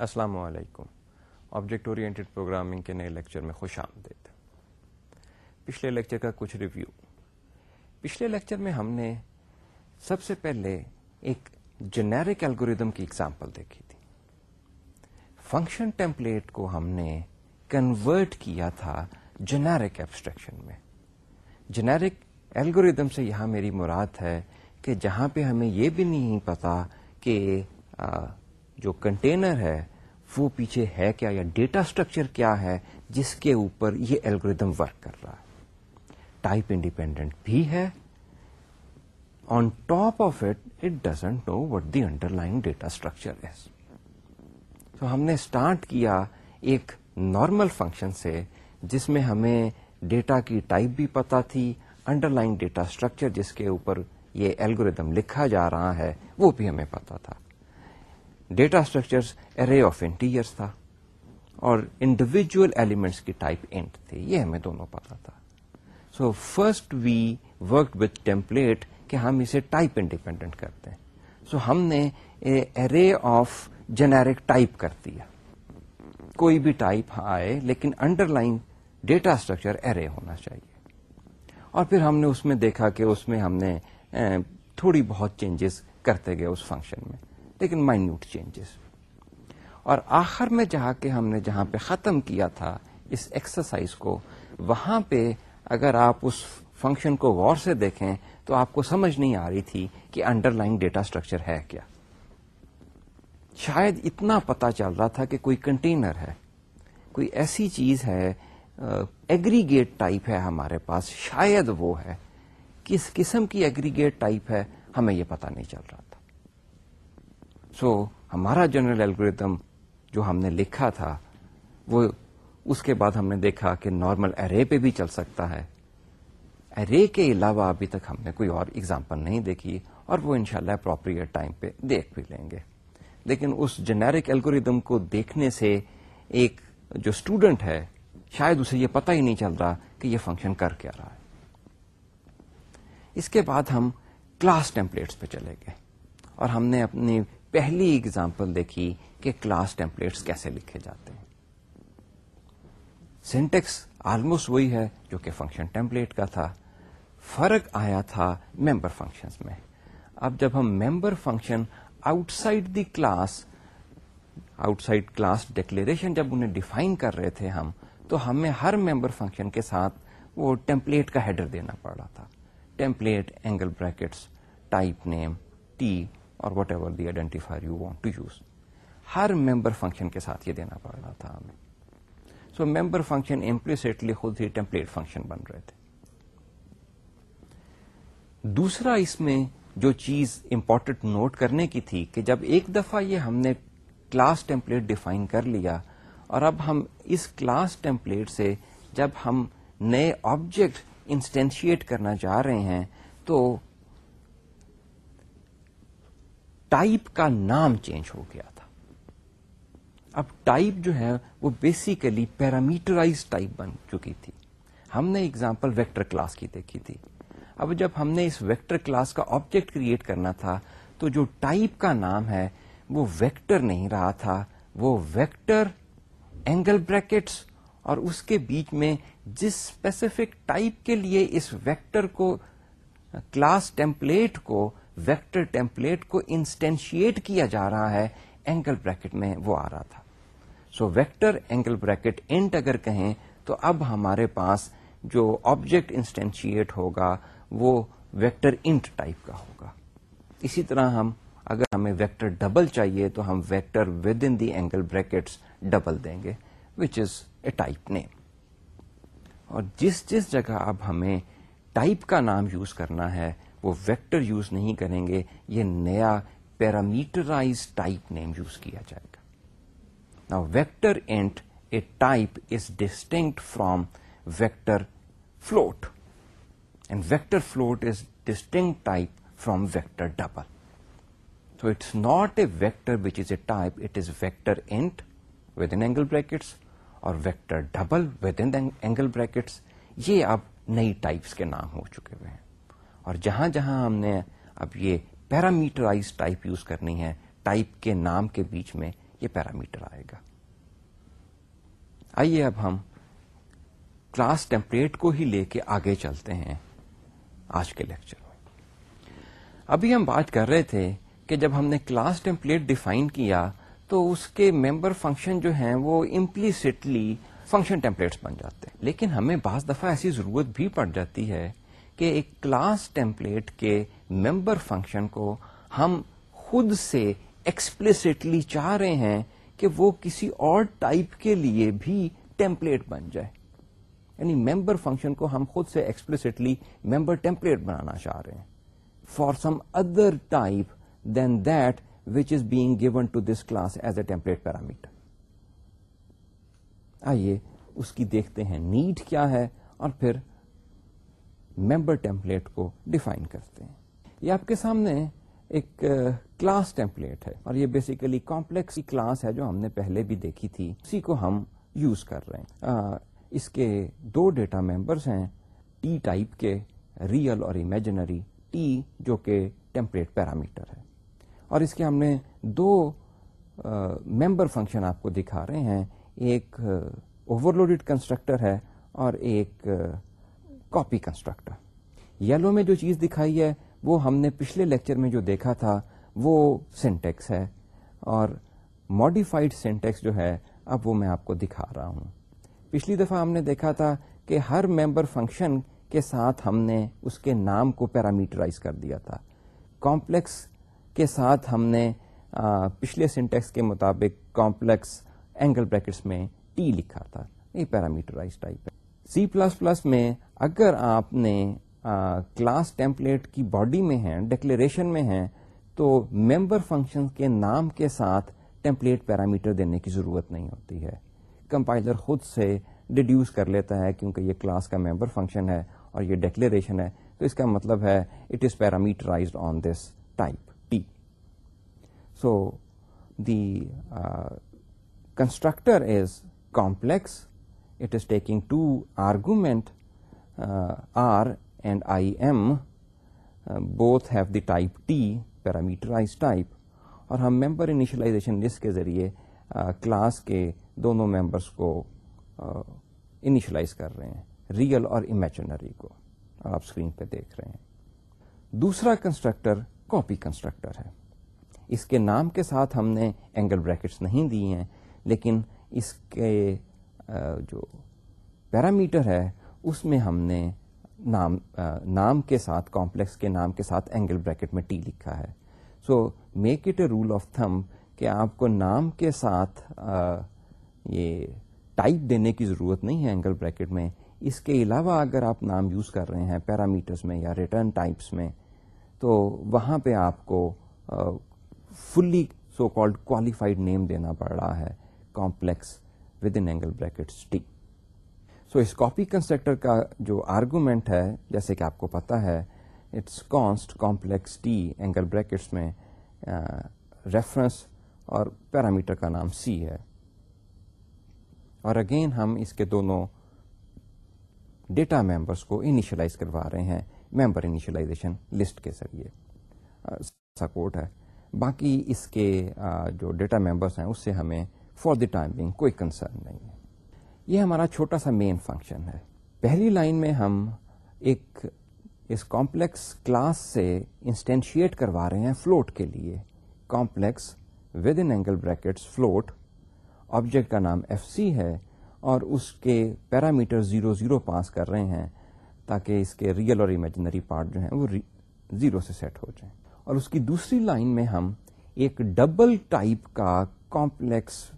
السلام علیکم۔ Object oriented programming کے نئے لیکچر میں خوش آمدید۔ پچھلے لیکچر کا کچھ ریویو پچھلے لیکچر میں ہم نے سب سے پہلے ایک جنیرک الگوریدم کی ایگزامپل دیکھی تھی۔ فنکشن ٹیمپلیٹ کو ہم نے کنورٹ کیا تھا جنیرک ایبسٹریکشن میں۔ جنیرک الگوریدم سے یہاں میری مراد ہے کہ جہاں پہ ہمیں یہ بھی نہیں پتا کہ جو کنٹینر ہے، وہ پیچھے ہے کیا یا ڈیٹا اسٹرکچر کیا ہے، جس کے اوپر یہ الگوریدم ورک کر رہا ہے۔ ٹائپ انڈیپینڈنٹ بھی ہے۔ On top of it it doesn't know what the underlying data structure is تو ہم نے اسٹارٹ کیا ایک نارمل فنکشن سے، جس میں ہمیں ڈیٹا کی ٹائپ بھی پتا تھی انڈر لائن ڈیٹا اسٹرکچر جس کے اوپر یہ ایلگوریدم لکھا جا رہا ہے، وہ بھی ہمیں پتا تھا۔ Data structure array of integer تھا، اور انڈیویجل ایلیمنٹس کی ٹائپ انٹ تھی، یہ ہمیں دونوں پتا تھا۔ So first we work with template کہ ہم اسے ٹائپ انڈیپینڈنٹ کرتے ہیں۔ سو so ہم نے ارے آف جنیرک ٹائپ کر دیا۔ کوئی بھی ٹائپ آئے، لیکن underlying data structure array ہونا چاہیے۔ اور پھر ہم نے اس میں دیکھا کہ اس میں ہم نے تھوڑی بہت چینجز کرتے گئے اس فنکشن میں۔ لیکن مائنیوٹ چینجز اور آخر میں جہاں کے ہم نے جہاں پہ ختم کیا تھا اس ایکسرسائز کو، وہاں پہ اگر آپ اس فنکشن کو غور سے دیکھیں تو آپ کو سمجھ نہیں آ رہی تھی کہ انڈر لائن ڈیٹا اسٹرکچر ہے کیا۔ شاید اتنا پتا چل رہا تھا کہ کوئی کنٹینر ہے، کوئی ایسی چیز ہے ایگریگیٹ ٹائپ ہے ہمارے پاس، شاید وہ ہے۔ کس قسم کی ایگریگیٹ ٹائپ ہے، ہمیں یہ پتا نہیں چل رہا۔ تھا سو ہمارا جنرل الگوریتم جو ہم نے لکھا تھا، وہ اس کے بعد ہم نے دیکھا کہ نارمل ارے پہ بھی چل سکتا ہے۔ ارے کے علاوہ ابھی تک ہم نے کوئی اور اگزامپل نہیں دیکھی اور وہ انشاءاللہ شاء اپروپریٹ ٹائم پہ دیکھ بھی لیں گے۔ لیکن اس جنیرک الگوریدم کو دیکھنے سے ایک جو اسٹوڈنٹ ہے، شاید اسے یہ پتہ ہی نہیں چل رہا کہ یہ فنکشن کر کیا رہا ہے۔ اس کے بعد ہم کلاس ٹیمپلیٹس پہ چلے گئے اور ہم نے اپنی پہلی اگزامپل دیکھی کہ کلاس ٹیمپلیٹس کیسے لکھے جاتے ہیں۔ سینٹیکس آلموسٹ وہی ہے جو کہ فنکشن ٹیمپلیٹ کا تھا۔ فرق آیا تھا ممبر فنکشن میں۔ اب جب ہم member function outside the class outside class declaration جب انہیں ڈیفائن کر رہے تھے ہم، تو ہمیں ہر ممبر فنکشن کے ساتھ وہ ٹیمپلیٹ کا ہیڈر دینا پڑ رہا تھا۔ Template angle brackets typename T اور whatever the identifier you want to use Hare member function کے ساتھ یہ دینا پڑ رہا تھا ہمیں۔ سو ممبر فنکشن امپلیسٹلی خود ہی ٹیمپلیٹ فنکشن بن رہے تھے۔ دوسرا اس میں جو چیز امپورٹنٹ نوٹ کرنے کی تھی کہ جب ایک دفعہ یہ ہم نے کلاس ٹیمپلیٹ ڈیفائن کر لیا اور اب ہم اس کلاس ٹیمپلیٹ سے جب ہم نئے آبجیکٹ انسٹینشیٹ کرنا چاہ رہے ہیں تو ٹائپ کا نام چینج ہو گیا تھا۔ اب ٹائپ جو ہے وہ بیسیکلی پیرامیٹرائز ٹائپ بن چکی تھی۔ ہم نے اگزامپل ویکٹر کلاس کی دیکھی تھی۔ اب جب ہم نے اس ویکٹر کلاس کا آبجیکٹ کریٹ کرنا تھا، تو جو ٹائپ کا نام ہے، وہ ویکٹر نہیں رہا تھا، وہ ویکٹر اینگل بریکٹس اور اس کے بیچ میں جس اسپیسیفک ٹائپ کے لیے اس ویکٹر کو کلاس ٹیمپلیٹ کو ویکٹر ٹیمپلیٹ کو انسٹینشیٹ کیا جا رہا ہے، اینگل بریکٹ میں وہ آ رہا تھا۔ So vector angle bracket int اگر کہیں، تو اب ہمارے پاس جو آبجیکٹ انسٹینشیٹ ہوگا، وہ ویکٹر انٹ ٹائپ کا ہوگا۔ اسی طرح ہم، اگر ہمیں ویکٹر ڈبل چاہیے، تو ہم vector within the angle brackets double دیں گے وچ از اے ٹائپ نیم اور جس جس جگہ اب ہمیں ٹائپ کا نام یوز کرنا ہے وہ ویکٹر یوز نہیں کریں گے یہ نیا پیرامیٹرائز ٹائپ نیم یوز کیا جائے گا۔ نا vector int a type is distinct from vector float and vector float is distinct type from vector double So it's not a vector which is a type, it is vector int within angle brackets اور vector double within angle brackets یہ اب نئی types کے نام ہو چکے ہوئے ہیں۔ اور جہاں جہاں ہم نے اب یہ پیرامیٹرائز ٹائپ یوز کرنی ہے، ٹائپ کے نام کے بیچ میں یہ پیرامیٹر آئے گا۔ آئیے اب ہم کلاس ٹیمپلیٹ کو ہی لے کے آگے چلتے ہیں۔ آج کے لیکچر میں۔ ابھی ہم بات کر رہے تھے کہ جب ہم نے کلاس ٹیمپلیٹ ڈیفائن کیا تو اس کے ممبر فنکشن جو ہیں وہ امپلیسٹلی فنکشن ٹیمپلیٹس بن جاتے ہیں۔ لیکن ہمیں بعض دفعہ ایسی ضرورت بھی پڑ جاتی ہے کہ ایک کلاس ٹیمپلیٹ کے ممبر فنکشن کو ہم خود سے ایکسپلسٹلی چاہ رہے ہیں کہ وہ کسی اور ٹائپ کے لیے بھی ٹیمپلیٹ بن جائے۔ یعنی ممبر فنکشن کو ہم خود سے ایکسپلسٹلی ممبر ٹیمپلیٹ بنانا چاہ رہے ہیں۔ For some other type then that which is being given to this class as a template parameter آئیے اس کی دیکھتے ہیں نیڈ کیا ہے اور پھر ممبر ٹیمپلیٹ کو ڈیفائن کرتے ہیں۔ یہ آپ کے سامنے ایک کلاس ٹیمپلیٹ ہے اور یہ بیسیکلی کمپلیکس کلاس ہے جو ہم نے پہلے بھی دیکھی تھی۔ اسی کو ہم یوز کر رہے ہیں۔ اس کے دو ڈیٹا ممبرس ہیں ٹی ٹائپ کے ریئل اور امیجنری ٹی جو کہ ٹیمپلیٹ پیرامیٹر ہے۔ اور اس کے ہم نے دو ممبر فنکشن آپ کو دکھا رہے ہیں۔ ایک اوور لوڈیڈ کنسٹرکٹر ہے اور ایک کاپی کنسٹرکٹر یلو میں جو چیز دکھائی ہے، وہ ہم نے پچھلے لیکچر میں جو دیکھا تھا، وہ سینٹیکس ہے اور ماڈیفائڈ سینٹیکس جو ہے، اب وہ میں آپ کو دکھا رہا ہوں۔ پچھلی دفعہ ہم نے دیکھا تھا کہ ہر ممبر فنکشن کے ساتھ ہم نے اس کے نام کو پیرامیٹرائز کر دیا تھا۔ کمپلیکس کے ساتھ ہم نے پچھلے سینٹیکس کے مطابق کمپلیکس اینگل بریکٹس میں ٹی لکھا تھا۔ یہ پیرامیٹرائز ٹائپ ہے۔ سی پلس پلس میں اگر آپ نے کلاس ٹیمپلیٹ کی باڈی میں ہیں ڈکلیریشن میں ہیں، تو ممبر فنکشن کے نام کے ساتھ ٹیمپلیٹ پیرامیٹر دینے کی ضرورت نہیں ہوتی ہے کمپائلر خود سے ڈیڈیوس کر لیتا ہے کیونکہ یہ کلاس کا ممبر فنکشن ہے اور یہ ڈکلیریشن ہے تو اس کا مطلب ہے it is parameterize on this type T so the constructor is complex. It is taking two argument uh, R and IM. Uh, both have the type T, parameterized type. اور ہم ممبر انیشلائزیشن لسٹ کے ذریعے uh, class کے دونوں members کو uh, initialize کر رہے ہیں ریئل اور امیجنری کو اور آپ اسکرین پہ دیکھ رہے ہیں دوسرا کنسٹرکٹر کاپی کنسٹرکٹر ہے اس کے نام کے ساتھ ہم نے اینگل بریکٹس نہیں دی ہیں لیکن اس کے جو پیرامیٹر ہے، اس میں ہم نے نام نام کے ساتھ، کمپلیکس کے نام کے ساتھ اینگل بریکٹ میں ٹی لکھا ہے۔ So, make it a rule of thumb کہ آپ کو نام کے ساتھ یہ ٹائپ دینے کی ضرورت نہیں ہے اینگل بریکٹ میں۔ اس کے علاوہ اگر آپ نام یوز کر رہے ہیں پیرامیٹرس میں یا ریٹرن ٹائپس میں، تو وہاں پہ آپ کو فلی سو کالڈ کوالیفائڈ نیم دینا پڑ رہا ہے، complex within angle brackets T so اس کاپی کنسٹرکٹر کا جو آرگومنٹ ہے جیسے کہ آپ کو پتا ہے it's const complex T angle brackets میں ریفرنس اور پیرامیٹر کا نام سی ہے اور اگین ہم اس کے دونوں ڈیٹا ممبرس کو انیشلائز کروا رہے ہیں ممبر انیشلائزیشن لسٹ کے ذریعے سپورٹ ہے باقی اس کے جو ڈیٹا ممبرس ہیں اس سے ہمیں فار دی ٹائم بینگ کوئی کنسرن نہیں ہے۔ یہ ہمارا چھوٹا سا مین فنکشن ہے۔ پہلی لائن میں ہم ایک اس کمپلیکس کلاس سے انسٹینشیٹ کروا رہے ہیں فلوٹ کے لیے۔ Complex within angle brackets float object کا نام ایف سی ہے اور اس کے پیرامیٹر زیرو زیرو پاس کر رہے ہیں تاکہ اس کے ریئل اور امیجنری پارٹ جو ہیں وہ زیرو سے سیٹ ہو جائیں۔ اور اس کی دوسری لائن میں ہم ایک ڈبل ٹائپ کا کمپلیکس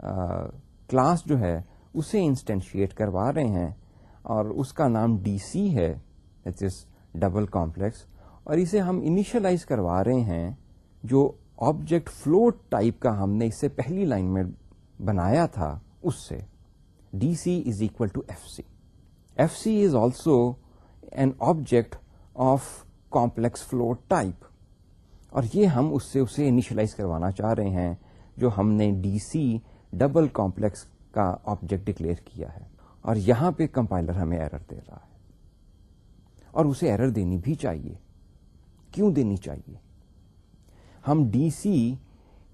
کلاس جو ہے، اسے انسٹینشیٹ کروا رہے ہیں اور اس کا نام ڈی سی ہے ڈبل کمپلیکس اور اسے ہم انیشلائز کروا رہے ہیں، جو آبجیکٹ فلوٹ ٹائپ کا ہم نے اس سے پہلی لائن میں بنایا تھا، اس سے۔ D C is equal to F C F C is also an object of complex float type اور یہ ہم اس سے، اسے انیشلائز کروانا چاہ رہے ہیں، جو ہم نے ڈی سی ڈبل کمپلیکس کا آبجیکٹ ڈکلیئر کیا ہے اور یہاں پہ کمپائلر ہمیں ایرر دے رہا ہے اور اسے ایرر دینی بھی چاہیے۔ کیوں دینی چاہیے؟ ہم ڈی سی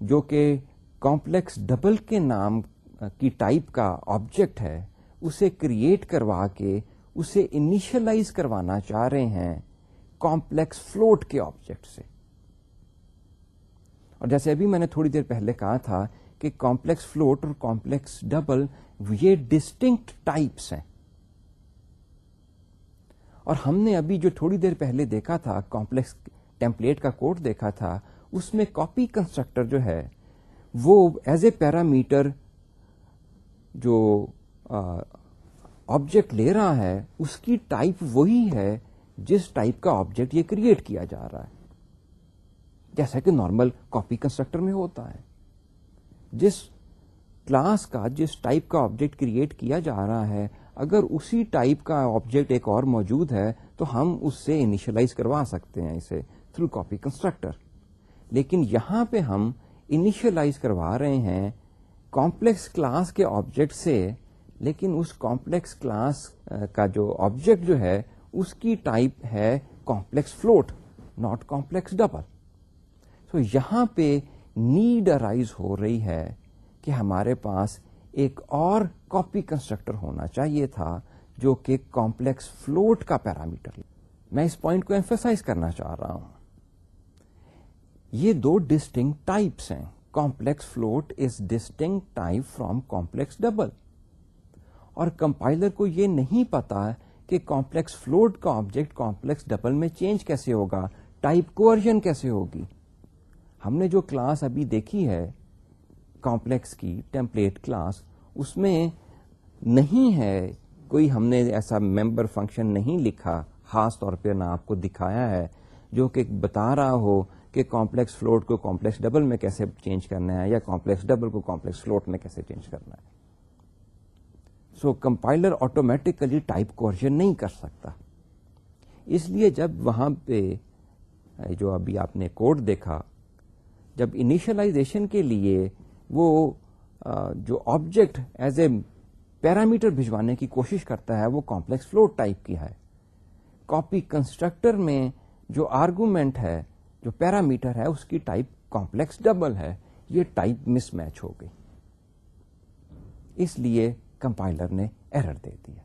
جو کہ کمپلیکس ڈبل کے نام کی ٹائپ کا آبجیکٹ ہے، اسے کریٹ کروا کے اسے انیشلائز کروانا چاہ رہے ہیں کمپلیکس فلوٹ کے آبجیکٹ سے۔ اور جیسے ابھی میں نے تھوڑی دیر پہلے کہا تھا کہ کمپلیکس فلوٹ اور کمپلیکس ڈبل یہ ڈسٹنکٹ ٹائپس ہیں۔ اور ہم نے ابھی جو تھوڑی دیر پہلے دیکھا تھا، کمپلیکس ٹیمپلیٹ کا کوڈ دیکھا تھا، اس میں کاپی کنسٹرکٹر جو ہے، وہ ایز اے پیرامیٹر جو آبجیکٹ لے رہا ہے، اس کی ٹائپ وہی ہے جس ٹائپ کا آبجیکٹ یہ کریٹ کیا جا رہا ہے۔ جیسا کہ نارمل کاپی کنسٹرکٹر میں ہوتا ہے۔ جس کلاس کا، جس ٹائپ کا آبجیکٹ کریٹ کیا جا رہا ہے، اگر اسی ٹائپ کا آبجیکٹ ایک اور موجود ہے، تو ہم اس سے انیشلائز کروا سکتے ہیں اسے تھرو کاپی کنسٹرکٹر لیکن یہاں پہ ہم انیشلائز کروا رہے ہیں کمپلیکس کلاس کے آبجیکٹ سے، لیکن اس کمپلیکس کلاس کا جو آبجیکٹ جو ہے، اس کی ٹائپ ہے complex float not complex double so یہاں پہ نیڈ ارائیز ہو رہی ہے کہ ہمارے پاس ایک اور کاپی کنسٹرکٹر ہونا چاہیے تھا جو کہ کمپلیکس فلوٹ کا پیرامیٹر میں اس پوائنٹ کو ایمفیسائز کرنا چاہ رہا ہوں۔ یہ دو ڈسٹنگ ٹائپس ہیں۔ Complex float is distinct type from complex double اور کمپائلر کو یہ نہیں پتا کہ کمپلیکس فلوٹ کا آبجیکٹ کمپلیکس ڈبل میں چینج کیسے ہوگا ٹائپ کوشن کیسے ہوگی۔ ہم نے جو کلاس ابھی دیکھی ہے، کمپلیکس کی، ٹیمپلیٹ کلاس، اس میں نہیں ہے کوئی ہم نے ایسا ممبر فنکشن نہیں لکھا، خاص طور پہ نہ آپ کو دکھایا ہے، جو کہ بتا رہا ہو کہ کمپلیکس فلوٹ کو کمپلیکس ڈبل میں کیسے چینج کرنا ہے یا کمپلیکس ڈبل کو کمپلیکس فلوٹ میں کیسے چینج کرنا ہے۔ سو کمپائلر آٹومیٹکلی ٹائپ کوشن نہیں کر سکتا۔ اس لیے جب وہاں پہ جو ابھی آپ نے کوڈ دیکھا جب انیشلائزیشن کے لیے وہ جو آبجیکٹ ایز اے پیرامیٹر بھجوانے کی کوشش کرتا ہے، وہ کمپلیکس فلوٹ ٹائپ کی ہے۔ کاپی کنسٹرکٹر میں جو آرگومنٹ ہے، جو پیرامیٹر ہے، اس کی ٹائپ کمپلیکس ڈبل ہے۔ یہ ٹائپ مس میچ ہو گئی۔ اس لیے کمپائلر نے ایرر دے دیا۔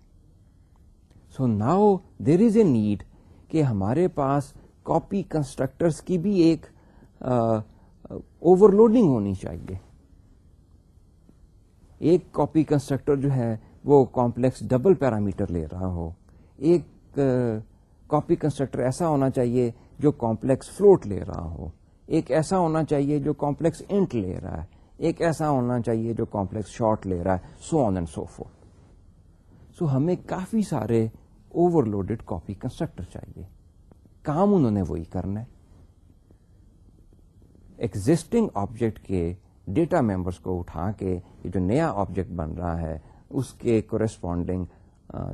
So now there is a need کہ ہمارے پاس کاپی کنسٹرکٹرس کی بھی ایک اوور لوڈنگ ہونی چاہیے۔ ایک کاپی کنسٹرکٹر جو ہے، وہ کمپلیکس ڈبل پیرامیٹر لے رہا ہو۔ ایک کاپی کنسٹرکٹر ایسا ہونا چاہیے جو کمپلیکس فلوٹ لے رہا ہو۔ ایک ایسا ہونا چاہیے جو کمپلیکس انٹ لے رہا ہے۔ ایک ایسا ہونا چاہیے جو کمپلیکس شارٹ لے رہا ہے۔ سو آن اینڈ سو فور سو ہمیں کافی سارے اوور لوڈیڈ کاپی کنسٹرکٹر چاہیے۔ کام انہوں نے وہی کرنا ہے۔ ایگزٹنگ آبجیکٹ کے ڈیٹا ممبرس کو اٹھا کے یہ جو نیا آبجیکٹ بن رہا ہے، اس کے کورسپونڈنگ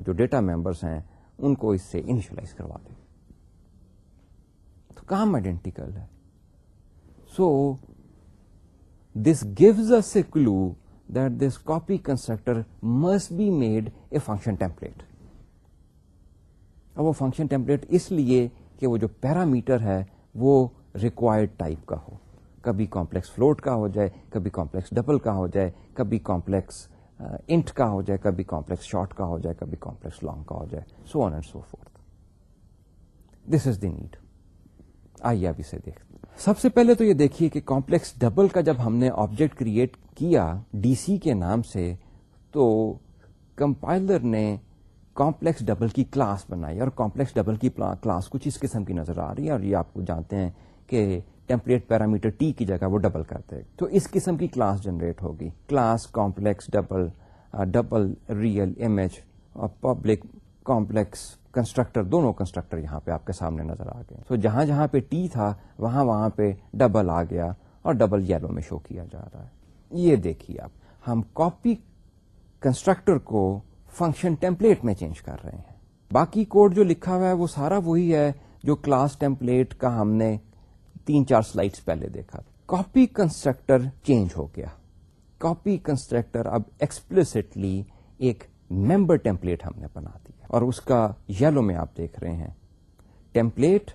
جو ڈیٹا ممبرس ہیں، ان کو اس سے انیشلائز کروا دیں۔ تو کام آئیڈینٹیکل ہے۔ So this gives a clue that this copy constructor must be made a function template اور وہ فنکشن ٹیمپلیٹ اس لیے کہ وہ جو پیرامیٹر ہے، وہ ریکوائرڈ ٹائپ کا ہو۔ کبھی کمپلیکس فلوٹ کا ہو جائے، کبھی کمپلیکس ڈبل کا ہو جائے، کبھی کمپلیکس انٹ کا ہو جائے، کبھی کمپلیکس شارٹ کا ہو جائے، کبھی کمپلیکس لانگ کا ہو جائے so on and so forth this is the need آئیے اب اسے دیکھ سب سے پہلے تو یہ دیکھیے کہ کمپلیکس ڈبل کا جب ہم نے آبجیکٹ کریٹ کیا ڈی سی کے نام سے، تو کمپائلر نے کمپلیکس ڈبل کی کلاس بنائی اور کمپلیکس ڈبل کی کلاس کچھ اس قسم کی نظر آ رہی ہے اور یہ آپ کو جانتے ہیں کہ ٹیمپلیٹ پیرامیٹر ٹی کی جگہ وہ ڈبل کرتے تو اس قسم کی کلاس جنریٹ ہوگی۔ Class complex double double real image اور پبلک کمپلیکس کنسٹرکٹر دونوں کنسٹرکٹر یہاں پہ آپ کے سامنے نظر آ گئے۔ سو جہاں جہاں پہ ٹی تھا، وہاں وہاں پہ ڈبل آ گیا اور ڈبل یلو میں شو کیا جا رہا ہے۔ یہ دیکھیے آپ، ہم کاپی کنسٹرکٹر کو فنکشن ٹیمپلیٹ میں چینج کر رہے ہیں۔ باقی کوڈ جو لکھا ہوا ہے، وہ سارا وہی ہے جو کلاس ٹیمپلیٹ کا ہم نے تین چار سلائڈس پہلے دیکھا کاپی کنسٹرکٹر چینج ہو گیا۔ کاپی کنسٹرکٹر اب ایکسپلسٹلی ایک ممبر ٹیمپلیٹ ہم نے بنا دیا اور اس کا یلو میں آپ دیکھ رہے ہیں۔ Template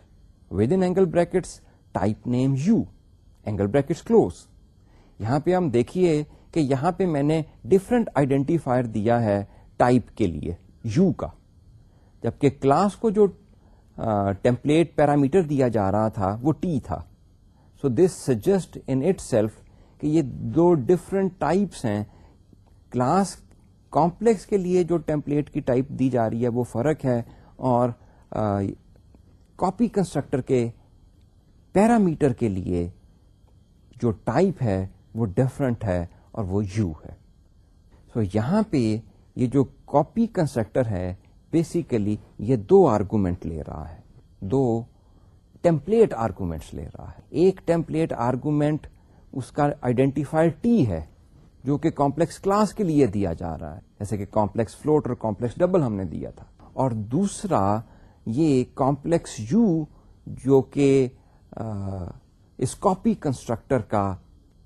within angle brackets typename U angle brackets close یہاں پہ ہم دیکھیے کہ یہاں پہ میں نے ڈفرنٹ آئیڈینٹیفائر دیا ہے ٹائپ کے لیے یو کا۔ جبکہ کلاس کو جو ٹیمپلیٹ پیرامیٹر دیا جا رہا تھا وہ ٹی تھا۔ So this suggest in itself کہ یہ دو ڈفرنٹ ٹائپس ہیں۔ کلاس کمپلیکس کے لیے جو ٹیمپلیٹ کی ٹائپ دی جا رہی ہے وہ فرق ہے۔ اور کاپی کنسٹرکٹر کے پیرامیٹر کے لیے جو ٹائپ ہے وہ ڈفرنٹ ہے اور وہ یو ہے۔ سو so, یہاں پہ یہ جو کاپی کنسٹرکٹر ہے بیسیکلی یہ دو آرگومنٹ لے رہا ہے۔ دو ٹیمپلیٹ آرگومنٹس لے رہا ہے۔ ایک ٹیمپلیٹ آرگومنٹ اس کا آئیڈینٹیفائر ٹی ہے، جو کہ کمپلیکس کلاس کے لیے دیا جا رہا ہے۔ جیسے کہ کمپلیکس فلوٹ اور کمپلیکس ڈبل ہم نے دیا تھا۔ اور دوسرا، یہ کمپلیکس یو جو کہ اس کاپی کنسٹرکٹر کا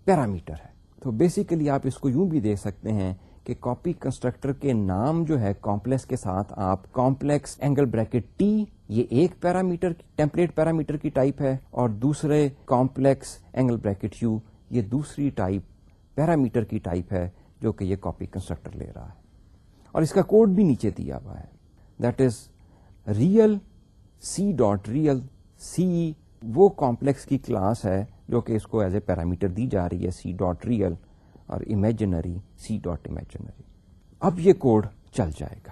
پیرامیٹر ہے۔ تو بیسیکلی آپ اس کو یوں بھی دیکھ سکتے ہیں کہ کاپی کنسٹرکٹر کے نام جو ہے کمپلیکس کے ساتھ آپ کمپلیکس اینگل بریکٹ ٹی یہ ایک پیرامیٹر ٹیمپلیٹ پیرامیٹر کی ٹائپ ہے اور دوسرے کمپلیکس اینگل بریکٹ یو یہ دوسری ٹائپ پیرامیٹر کی ٹائپ ہے جو کہ یہ کاپی کنسٹرکٹر لے رہا ہے۔ اور اس کا کوڈ بھی نیچے دیا ہوا ہے۔ That is real C dot real C وہ کمپلیکس کی کلاس ہے جو کہ اس کو ایز اے پیرامیٹر دی جا رہی ہے سی ڈاٹ ریئل اور امیجنری سی ڈاٹ امیجنری اب یہ کوڈ چل جائے گا۔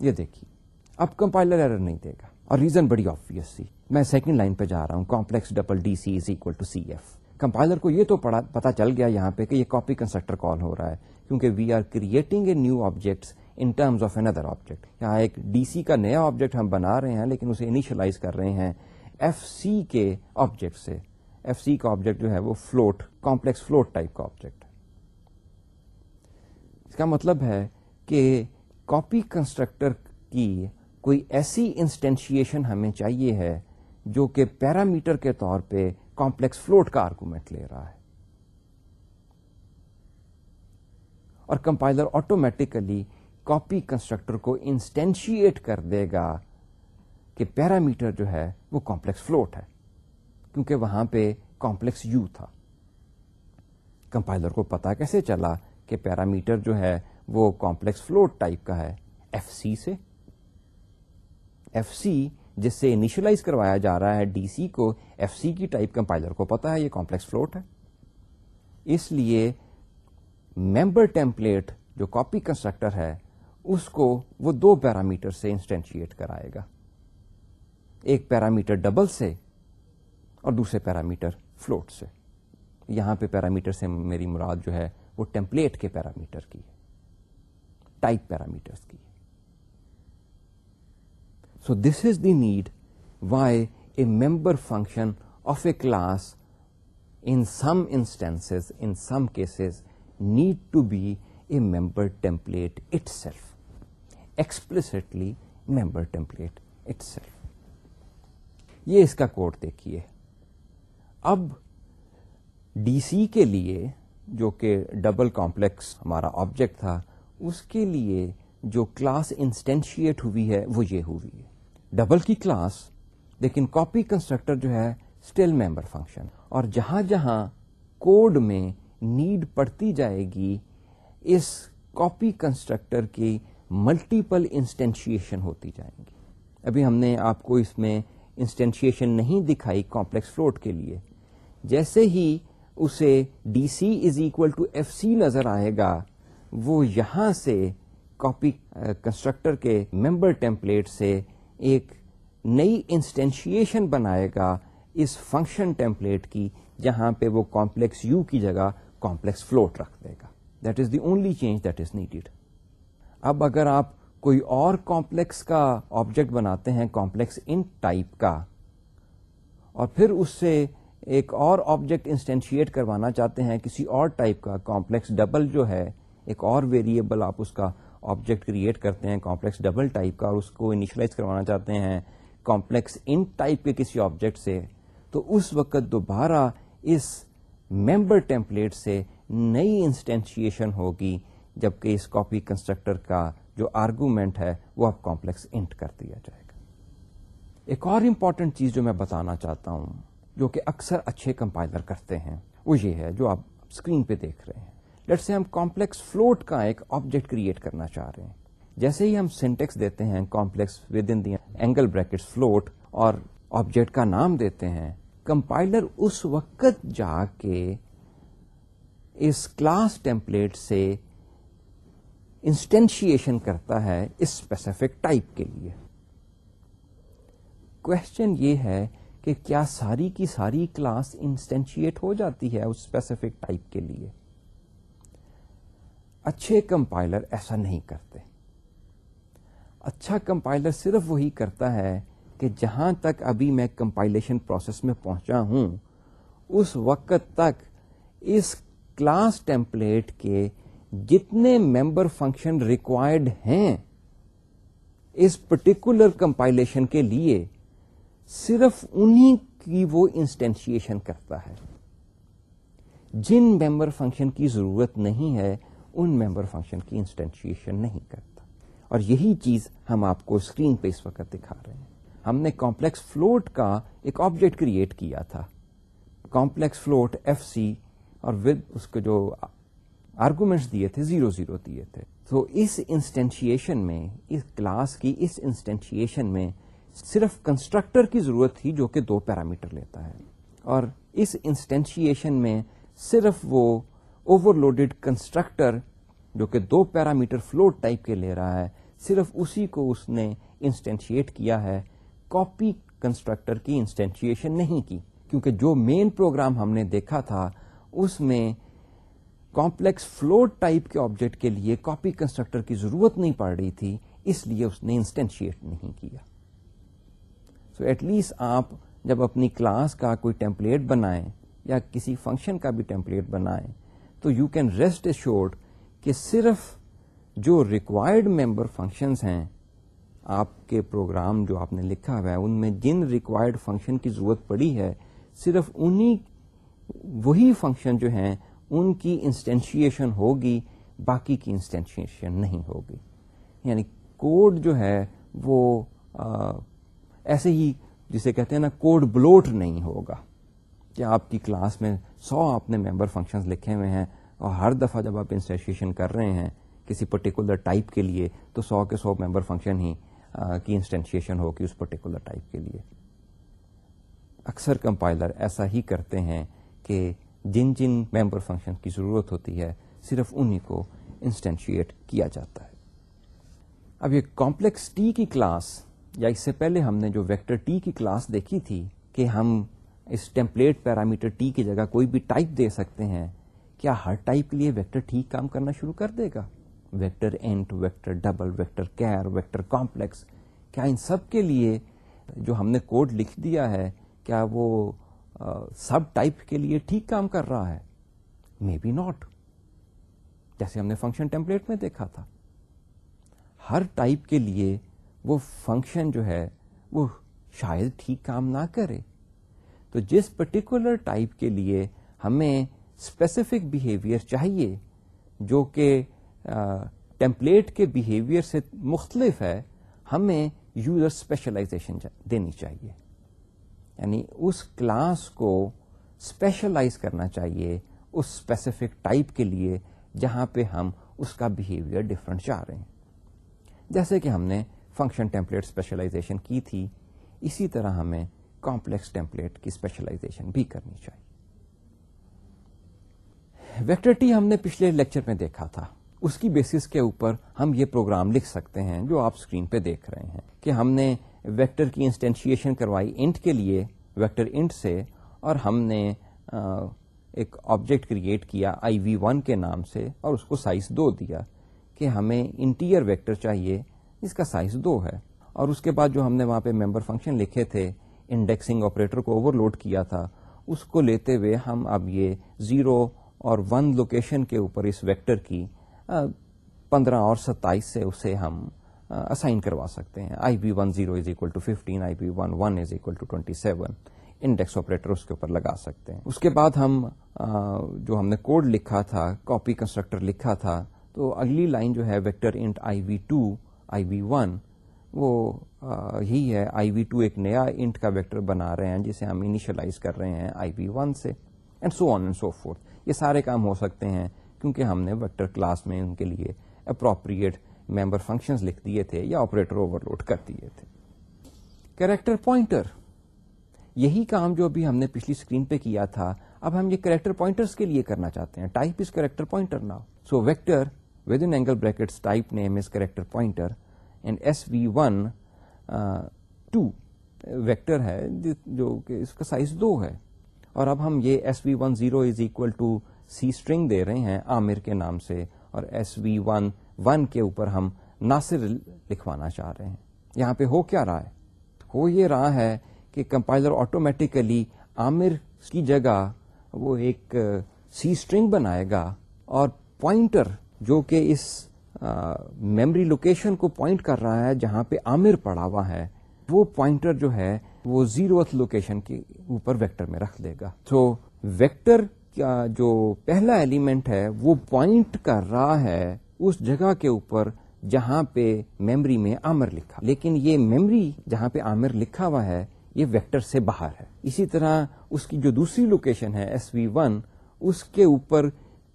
یہ دیکھیے۔ اب کمپائلر ایرر نہیں دے گا۔ اور ریزن بڑی آبیس سی۔ میں سیکنڈ لائن پہ جا رہا ہوں۔ Complex double D C is equal to C F compiler کو یہ تو پتا چل گیا یہاں پہ کہ یہ کاپی کنسٹرکٹر کال ہو رہا ہے۔ کیونکہ we are creating a new objects in terms of another object یہاں ایک ڈی سی کا نیا آبجیکٹ ہم بنا رہے ہیں، لیکن اسے انیشلائز کر رہے ہیں ایف سی کے آبجیکٹ سے۔ ایف سی کا آبجیکٹ جو ہے وہ فلوٹ کمپلیکس فلوٹ ٹائپ کا آبجیکٹ اس کا مطلب ہے کہ کاپی کنسٹرکٹر کی کوئی ایسی انسٹینشیشن ہمیں چاہیے ہے جو کہ پیرامیٹر کے طور پہ کمپلیکس فلوٹ کا آرگومنٹ لے رہا ہے اور کمپائلر آٹومیٹیکلی کاپی کنسٹرکٹر کو انسٹینشیٹ کر دے گا کہ پیرامیٹر جو ہے وہ کمپلیکس فلوٹ ہے کیونکہ وہاں پہ کمپلیکس یو تھا۔ کمپائلر کو پتا کیسے چلا؟ کہ پیرامیٹر جو ہے وہ کمپلیکس فلوٹ ٹائپ کا ہے ایف سی سے۔ ایف سی جس سے انیشلائز کروایا جا رہا ہے ڈی سی کو ایف سی کی ٹائپ کمپائلر کو پتا ہے، یہ کمپلیکس فلوٹ ہے۔ اس لیے ممبر ٹیمپلیٹ جو کاپی کنسٹرکٹر ہے، اس کو وہ دو پیرامیٹر سے انسٹینشیٹ کرائے گا۔ ایک پیرامیٹر ڈبل سے اور دوسرے پیرامیٹر فلوٹ سے۔ یہاں پہ پیرامیٹر سے میری مراد جو ہے وہ ٹیمپلیٹ کے پیرامیٹر کی ہے، ٹائپ پیرامیٹر کی so this is the need why a member function of a class in some instance in some cases need to be a member template itself explicitly member template itself یہ اس کا code دیکھیے۔ اب D C کے لیے جو کہ double complex ہمارا آبجیکٹ تھا، اس کے لیے جو کلاس انسٹینشیٹ ہوئی ہے، وہ یہ ہوئی ہے۔ ڈبل کی کلاس، لیکن کاپی کنسٹرکٹر جو ہے، اسٹل ممبر فنکشن۔ اور جہاں جہاں کوڈ میں نیڈ پڑتی جائے گی، اس کاپی کنسٹرکٹر کی ملٹیپل انسٹینشیشن ہوتی جائیں گی۔ ابھی ہم نے آپ کو اس میں انسٹینشیشن نہیں دکھائی کمپلیکس فلوٹ کے لیے۔ جیسے ہی اسے D C is equal to F C نظر آئے گا۔ وہ یہاں سے کاپی کنسٹرکٹر uh, کے ممبر ٹیمپلیٹ سے ایک نئی انسٹینشیشن بنائے گا اس فنکشن ٹیمپلیٹ کی، جہاں پہ وہ کمپلیکس یو کی جگہ کمپلیکس فلوٹ رکھ دے گا۔ That is the only change that is needed اب اگر آپ کوئی اور کمپلیکس کا آبجیکٹ بناتے ہیں کمپلیکس ان ٹائپ کا، اور پھر اس سے ایک اور آبجیکٹ انسٹینشیٹ کروانا چاہتے ہیں، کسی اور ٹائپ کا کمپلیکس ڈبل جو ہے، ایک اور ویریبل آپ اس کا آبجیکٹ کریٹ کرتے ہیں کمپلیکس ڈبل ٹائپ کا، اور اس کو انیشلائز کروانا چاہتے ہیں کمپلیکس ان ٹائپ کے کسی آبجیکٹ سے۔ تو اس وقت دوبارہ اس ممبر ٹیمپلیٹ سے نئی انسٹینشیشن ہوگی، جبکہ اس کاپی کنسٹرکٹر کا جو آرگومنٹ ہے، وہ اب کمپلیکس انٹ کر دیا جائے گا۔ ایک اور امپورٹنٹ چیز جو میں بتانا چاہتا ہوں جو کہ اکثر اچھے کمپائلر کرتے ہیں، وہ یہ ہے جو آپ اسکرین پہ دیکھ رہے ہیں۔ لیٹ سے ہم کمپلیکس فلوٹ کا ایک آبجیکٹ کریٹ کرنا چاہ رہے ہیں۔ جیسے ہی ہم سینٹیکس دیتے ہیں complex with in the angle bracket float اور آبجیکٹ کا نام دیتے ہیں، کمپائلر اس وقت جا کے اس کلاس ٹیمپلیٹ سے انسٹینشیشن کرتا ہے اس اسپیسیفک ٹائپ کے لیے۔ کوشچن یہ ہے کہ کیا ساری کی ساری کلاس انسٹینشیٹ ہو جاتی ہے اس اسپیسیفک ٹائپ کے لیے؟ اچھے کمپائلر ایسا نہیں کرتے۔ اچھا کمپائلر صرف وہی کرتا ہے کہ جہاں تک ابھی میں کمپائلیشن پروسیس میں پہنچا ہوں، اس وقت تک اس کلاس ٹیمپلیٹ کے جتنے ممبر فنکشن ریکوائرڈ ہیں، اس پرٹیکولر کمپائلیشن کے لیے صرف انہی کی وہ انسٹینشیشن کرتا ہے۔ جن ممبر فنکشن کی ضرورت نہیں ہے، ان ممبر فنکشن کی انسٹینشیشن نہیں کرتا۔ اور یہی چیز ہم آپ کو اسکرین پہ اس وقت دکھا رہے ہیں۔ ہم نے کمپلیکس فلوٹ کا ایک آبجیکٹ کریٹ کیا تھا۔ کمپلیکس فلوٹ ایف سی اور ود اس کے جو آرگومنٹس دیے تھے زیرو زیرو دیے تھے۔ تو اس انسٹینشیشن میں، اس کلاس کی اس انسٹینشیشن میں صرف کنسٹرکٹر کی ضرورت تھی جو کہ دو پیرامیٹر لیتا ہے۔ اور اس انسٹینشیشن میں صرف وہ اوور لوڈیڈ کنسٹرکٹر جو کہ دو پیرامیٹر فلوٹ ٹائپ کے لے رہا ہے، صرف اسی کو اس نے انسٹینشیٹ کیا ہے۔ کاپی کنسٹرکٹر کی انسٹینشیشن نہیں کی، کیونکہ جو مین پروگرام ہم نے دیکھا تھا، اس میں کمپلیکس فلوٹ ٹائپ کے آبجیکٹ کے لیے کاپی کنسٹرکٹر کی ضرورت نہیں پڑ رہی تھی، اس لیے اس نے انسٹینشیٹ نہیں کیا۔ سو ایٹ لیسٹ آپ جب اپنی کلاس کا کوئی ٹیمپلیٹ بنائیں یا کسی فنکشن کا بھی ٹیمپلیٹ بنائیں تو یو کین ریسٹ اشورڈ کہ صرف جو ریکوائرڈ ممبر فنکشنز ہیں آپ کے پروگرام جو آپ نے لکھا ہوا ہے ان میں جن ریکوائرڈ فنکشن کی ضرورت پڑی ہے صرف انہی وہی فنکشن جو ہیں ان کی انسٹینشیشن ہوگی باقی کی انسٹینشیشن نہیں ہوگی۔ یعنی کوڈ جو ہے وہ آ, ایسے ہی جسے کہتے ہیں نا کوڈ بلوٹ نہیں ہوگا کہ آپ کی کلاس میں سو آپ نے ممبر فنکشن لکھے ہوئے ہیں اور ہر دفعہ جب آپ انسٹینشیشن کر رہے ہیں کسی پرٹیکولر ٹائپ کے لیے تو سو کے سو ممبر فنکشن ہی کی انسٹینشیشن ہوگی اس پرٹیکولر ٹائپ کے لیے۔ اکثر کمپائلر ایسا ہی کرتے ہیں کہ جن جن ممبر فنکشن کی ضرورت ہوتی ہے صرف انہی کو انسٹینشیٹ کیا جاتا ہے۔ اب یہ کمپلیکس ٹی کی کلاس یا اس سے پہلے ہم نے جو ویکٹر ٹی کی کلاس دیکھی تھی کہ ہم اس ٹیمپلیٹ پیرامیٹر ٹی کی جگہ کوئی بھی ٹائپ دے سکتے ہیں، کیا ہر ٹائپ کے لیے ویکٹر ٹھیک کام کرنا شروع کر دے گا؟ Vector int vector double, vector char, vector complex, کیا ان سب کے لیے جو ہم نے کوڈ لکھ دیا ہے، کیا وہ سب ٹائپ کے لیے ٹھیک کام کر رہا ہے؟ مے بی ناٹ جیسے ہم نے فنکشن ٹیمپلیٹ میں دیکھا تھا۔ ہر ٹائپ کے لیے وہ فنکشن جو ہے وہ شاید ٹھیک کام نہ کرے۔ تو جس پرٹیکولر ٹائپ کے لیے ہمیں اسپیسیفک بہیویئر چاہیے، جو کہ ٹیمپلیٹ کے بہیویئر سے مختلف ہے، ہمیں یوزر اسپیشلائزیشن دینی چاہیے۔ یعنی اس کلاس کو اسپیشلائز کرنا چاہیے اس اسپیسیفک ٹائپ کے لیے، جہاں پہ ہم اس کا بہیویئر ڈفرنٹ چاہ رہے ہیں۔ جیسے کہ ہم نے فنکشن ٹیمپلیٹ اسپیشلائزیشن کی تھی، اسی طرح ہمیں کمپلیکس ٹیمپلیٹ کی اسپیشلائزیشن بھی کرنی چاہیے۔ ویکٹر ٹی ہم نے پچھلے لیکچر میں دیکھا تھا۔ اس کی بیسس کے اوپر ہم یہ پروگرام لکھ سکتے ہیں جو آپ اسکرین پہ دیکھ رہے ہیں کہ ہم نے ویکٹر کی انسٹینشیشن کروائی انٹ کے لیے ویکٹر انٹ سے اور ہم نے ایک آبجیکٹ کریٹ کیا آئی وی ون کے نام سے اور اس کو سائز دو دیا کہ ہمیں انٹیئر ویکٹر چاہیے جس کا سائز دو ہے۔ اور اس کے بعد جو ہم نے وہاں پہ ممبر فنکشن لکھے تھے انڈیکسنگ آپریٹر کو اوور لوڈ کیا تھا، اس کو لیتے ہوئے ہم اب یہ زیرو اور ون لوکیشن کے اوپر اس ویکٹر کی پندرہ اور ستائیس سے اسے ہم اسائن کروا سکتے ہیں۔ I B one zero is equal to fifteen I B one one is equal to twenty seven index operator اس کے اوپر لگا سکتے ہیں۔ اس کے بعد ہم جو ہم نے کوڈ لکھا تھا کاپی کنسٹرکٹر لکھا تھا، تو اگلی لائن جو ہے vector int I V two I V one وہ یہی ہے آئی وی ٹو ایک نیا انٹ کا ویکٹر بنا رہے ہیں، جسے ہم انیشلائز کر رہے ہیں آئی وی ون سے and so on and so forth یہ سارے کام ہو سکتے ہیں، کیونکہ ہم نے ویکٹر کلاس میں ان کے لیے اپروپریٹ ممبر فنکشنز لکھ دیے تھے یا آپریٹر اوور لوڈ کر دیے تھے۔ کریکٹر پوائنٹر یہی کام جو ابھی ہم نے پچھلی اسکرین پہ کیا تھا، اب ہم یہ کریکٹر پوائنٹرس کے لیے کرنا چاہتے ہیں۔ Type is character pointer now so vector within angle bracket type name is character pointer and S V one two vector ہے جو کہ اس کا سائز دو ہے اور اب ہم یہ S V one zero is equal to C string دے رہے ہیں عامر کے نام سے اور ایس وی ون ون کے اوپر ہم ناصر لکھوانا چاہ رہے ہیں یہاں پہ ہو کیا رہا ہے ہو یہ رہا ہے کہ کمپائلر آٹومیٹیکلی عامر کی جگہ وہ ایک سی اسٹرنگ بنائے گا اور پوائنٹر جو کہ اس میمری لوکیشن کو پوائنٹ کر رہا ہے جہاں پہ عامر پڑا ہوا ہے، وہ پوائنٹر جو ہے، وہ زیرو لوکیشن کے اوپر ویکٹر میں رکھ دے گا۔ تو ویکٹر کا جو پہلا ایلیمنٹ ہے، وہ پوائنٹ کر رہا ہے اس جگہ کے اوپر جہاں پہ میمری میں آمر لکھا۔ لیکن یہ میمری جہاں پہ آمر لکھا ہوا ہے، یہ ویکٹر سے باہر ہے۔ اسی طرح اس کی جو دوسری لوکیشن ہے ایس وی ون اس کے اوپر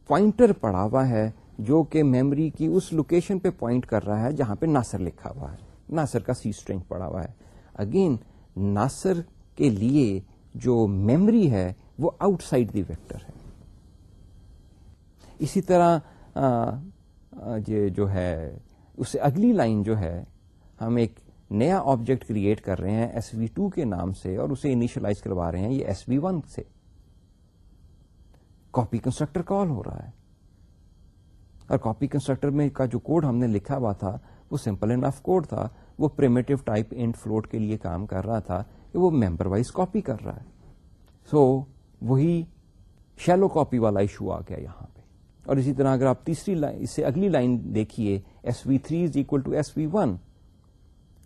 پوائنٹر پڑا ہوا ہے جو کہ میمری کی اس لوکیشن پہ پوائنٹ کر رہا ہے جہاں پہ ناصر لکھا ہوا ہے۔ ناصر کا سی اسٹرنگ پڑا ہوا ہے۔ اگین ناصر کے لیے جو میمری ہے وہ آؤٹ سائڈ دی ویکٹر ہے۔ اسی طرح یہ جو ہے، اس سے اگلی لائن جو ہے، ہم ایک نیا آبجیکٹ کریٹ کر رہے ہیں ایس وی ٹو کے نام سے اور اسے انیشلائز کروا رہے ہیں یہ ایس وی ون سے۔ کاپی کنسٹرکٹر کال ہو رہا ہے۔ اور کاپی کنسٹرکٹر میں کا جو کوڈ ہم نے لکھا ہوا تھا وہ سمپل اینڈ آف کوڈ تھا۔ وہ پریمیٹو ٹائپ انٹ فلوٹ کے لیے کام کر رہا تھا کہ وہ ممبر وائز کاپی کر رہا ہے۔ سو so, وہی شیلو کاپی والا ایشو آ گیا یہاں پہ۔ اور اسی طرح اگر آپ تیسری لائن اس سے اگلی لائن دیکھیے S V three is equal to S V one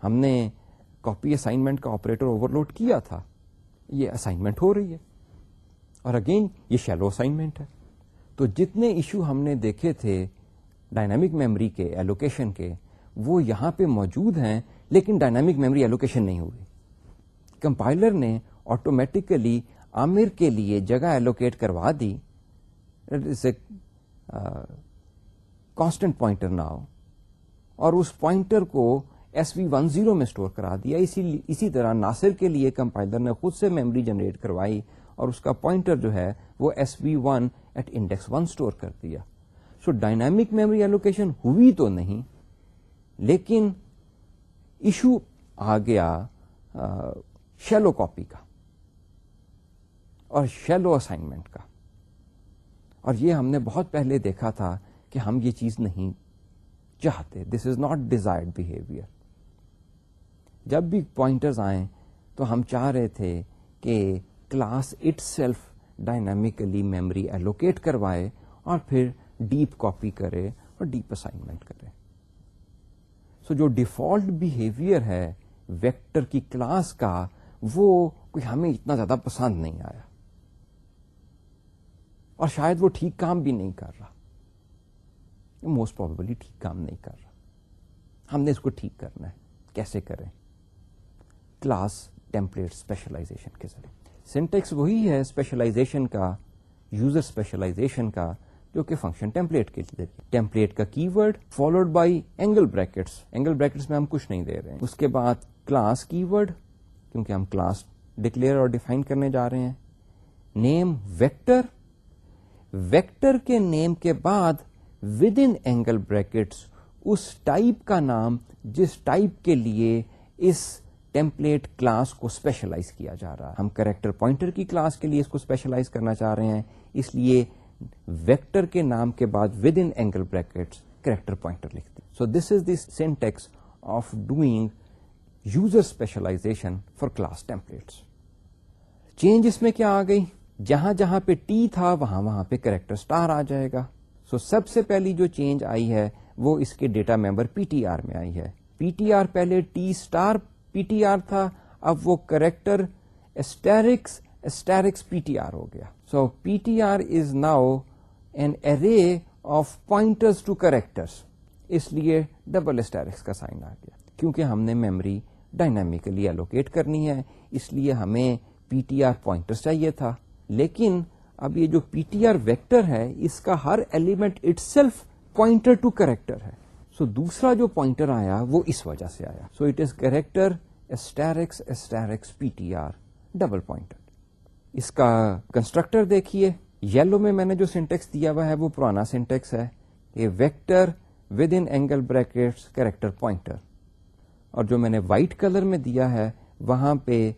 ہم نے کاپی اسائنمنٹ کا آپریٹر اوور لوڈ کیا تھا۔ یہ اسائنمنٹ ہو رہی ہے۔ اور اگین یہ شیلو اسائنمنٹ ہے۔ تو جتنے ایشو ہم نے دیکھے تھے ڈائنامک میموری کے ایلوکیشن کے، وہ یہاں پہ موجود ہیں، لیکن ڈائنامک میموری ایلوکیشن نہیں ہوئی کمپائلر نے آٹومیٹیکلی عامر کے لیے جگہ ایلوکیٹ کروا دی۔ کانسٹنٹ پوائنٹر ناؤ اور اس پوائنٹر کو ایس وی ون زیرو میں اسٹور کرا دیا۔ اسی اسی طرح ناصر کے لیے کمپائلر نے خود سے میموری جنریٹ کروائی اور اس کا پوائنٹر جو ہے وہ S V one at index one store کر دیا۔ سو ڈائنامک میموری ایلوکیشن ہوئی تو نہیں، لیکن ایشو آ گیا شیلو کاپی کا اور شیلو اسائنمنٹ کا۔ اور یہ ہم نے بہت پہلے دیکھا تھا کہ ہم یہ چیز نہیں چاہتے۔ This is not desired behaviour جب بھی پوائنٹرز آئیں تو ہم چاہ رہے تھے کہ class itself dynamically memory allocate کروائے اور پھر ڈیپ کاپی کرے اور ڈیپ اسائنمنٹ کرے سو so جو ڈیفالٹ بہیویئر ہے ویکٹر کی کلاس کا وہ کوئی ہمیں اتنا زیادہ پسند نہیں آیا اور شاید وہ ٹھیک کام بھی نہیں کر رہا موسٹ پرابلی ٹھیک کام نہیں کر رہا ہم نے اس کو ٹھیک کرنا ہے کیسے کریں کلاس ٹیمپلیٹ اسپیشلائزیشن کے ذریعے سینٹیکس وہی ہے اسپیشلائزیشن کا یوزر اسپیشلائزیشن کا، جو کہ فنکشن ٹیمپلیٹ کے ذریعے ٹیمپلیٹ کا keyword followed by angle brackets angle brackets میں ہم کچھ نہیں دے رہے ہیں۔ اس کے بعد کلاس کی ورڈ کیونکہ ہم کلاس ڈکلیئر اور ڈیفائن کرنے جا رہے ہیں۔ نیم ویکٹر ویکٹر کے نیم کے بعد ود ان اینگل بریکٹس اس ٹائپ کا نام جس ٹائپ کے لیے اس ٹیمپلیٹ کلاس کو اسپیشلائز کیا جا رہا ہے۔ ہم کریکٹر پوائنٹر کی کلاس کے لیے اس کو اسپیشلائز کرنا چاہ رہے ہیں۔ اس لیے ویکٹر کے نام کے بعد within angle brackets character pointer لکھتے so this is this syntax of doing user specialization for class templates change اس میں کیا آ گئی؟ جہاں جہاں پہ ٹی تھا، وہاں وہاں پہ کریکٹر اسٹار آ جائے گا۔ سو so سب سے پہلی جو چینج آئی ہے، وہ اس کے data member P T R میں آئی ہے۔ پی ٹی آر پہلے T star P T R تھا، اب وہ character asterisk asterisk P T R ہو گیا۔ So P T R is now an array of pointers to characters اس لیے double asterisk کا سائن آ گیا۔ کیونکہ ہم نے میموری ڈائنامیکلی ایلوکیٹ کرنی ہے، اس لیے ہمیں پی ٹی آر پوائنٹرس چاہیے تھا۔ لیکن اب یہ جو پی ٹی آر ویکٹر ہے، اس کا ہر element itself pointer to character ہے۔ سو دوسرا جو پوائنٹر آیا وہ اس وجہ سے آیا۔ So it is character asterisk asterisk P T R, double pointer. اس کا کنسٹرکٹر دیکھیے، یلو میں میں نے جو سینٹیکس دیا ہوا ہے وہ پرانا سینٹیکس ہے۔ یہ vector within angle brackets character pointer. اور جو میں نے وائٹ کلر میں دیا ہے، وہاں پہ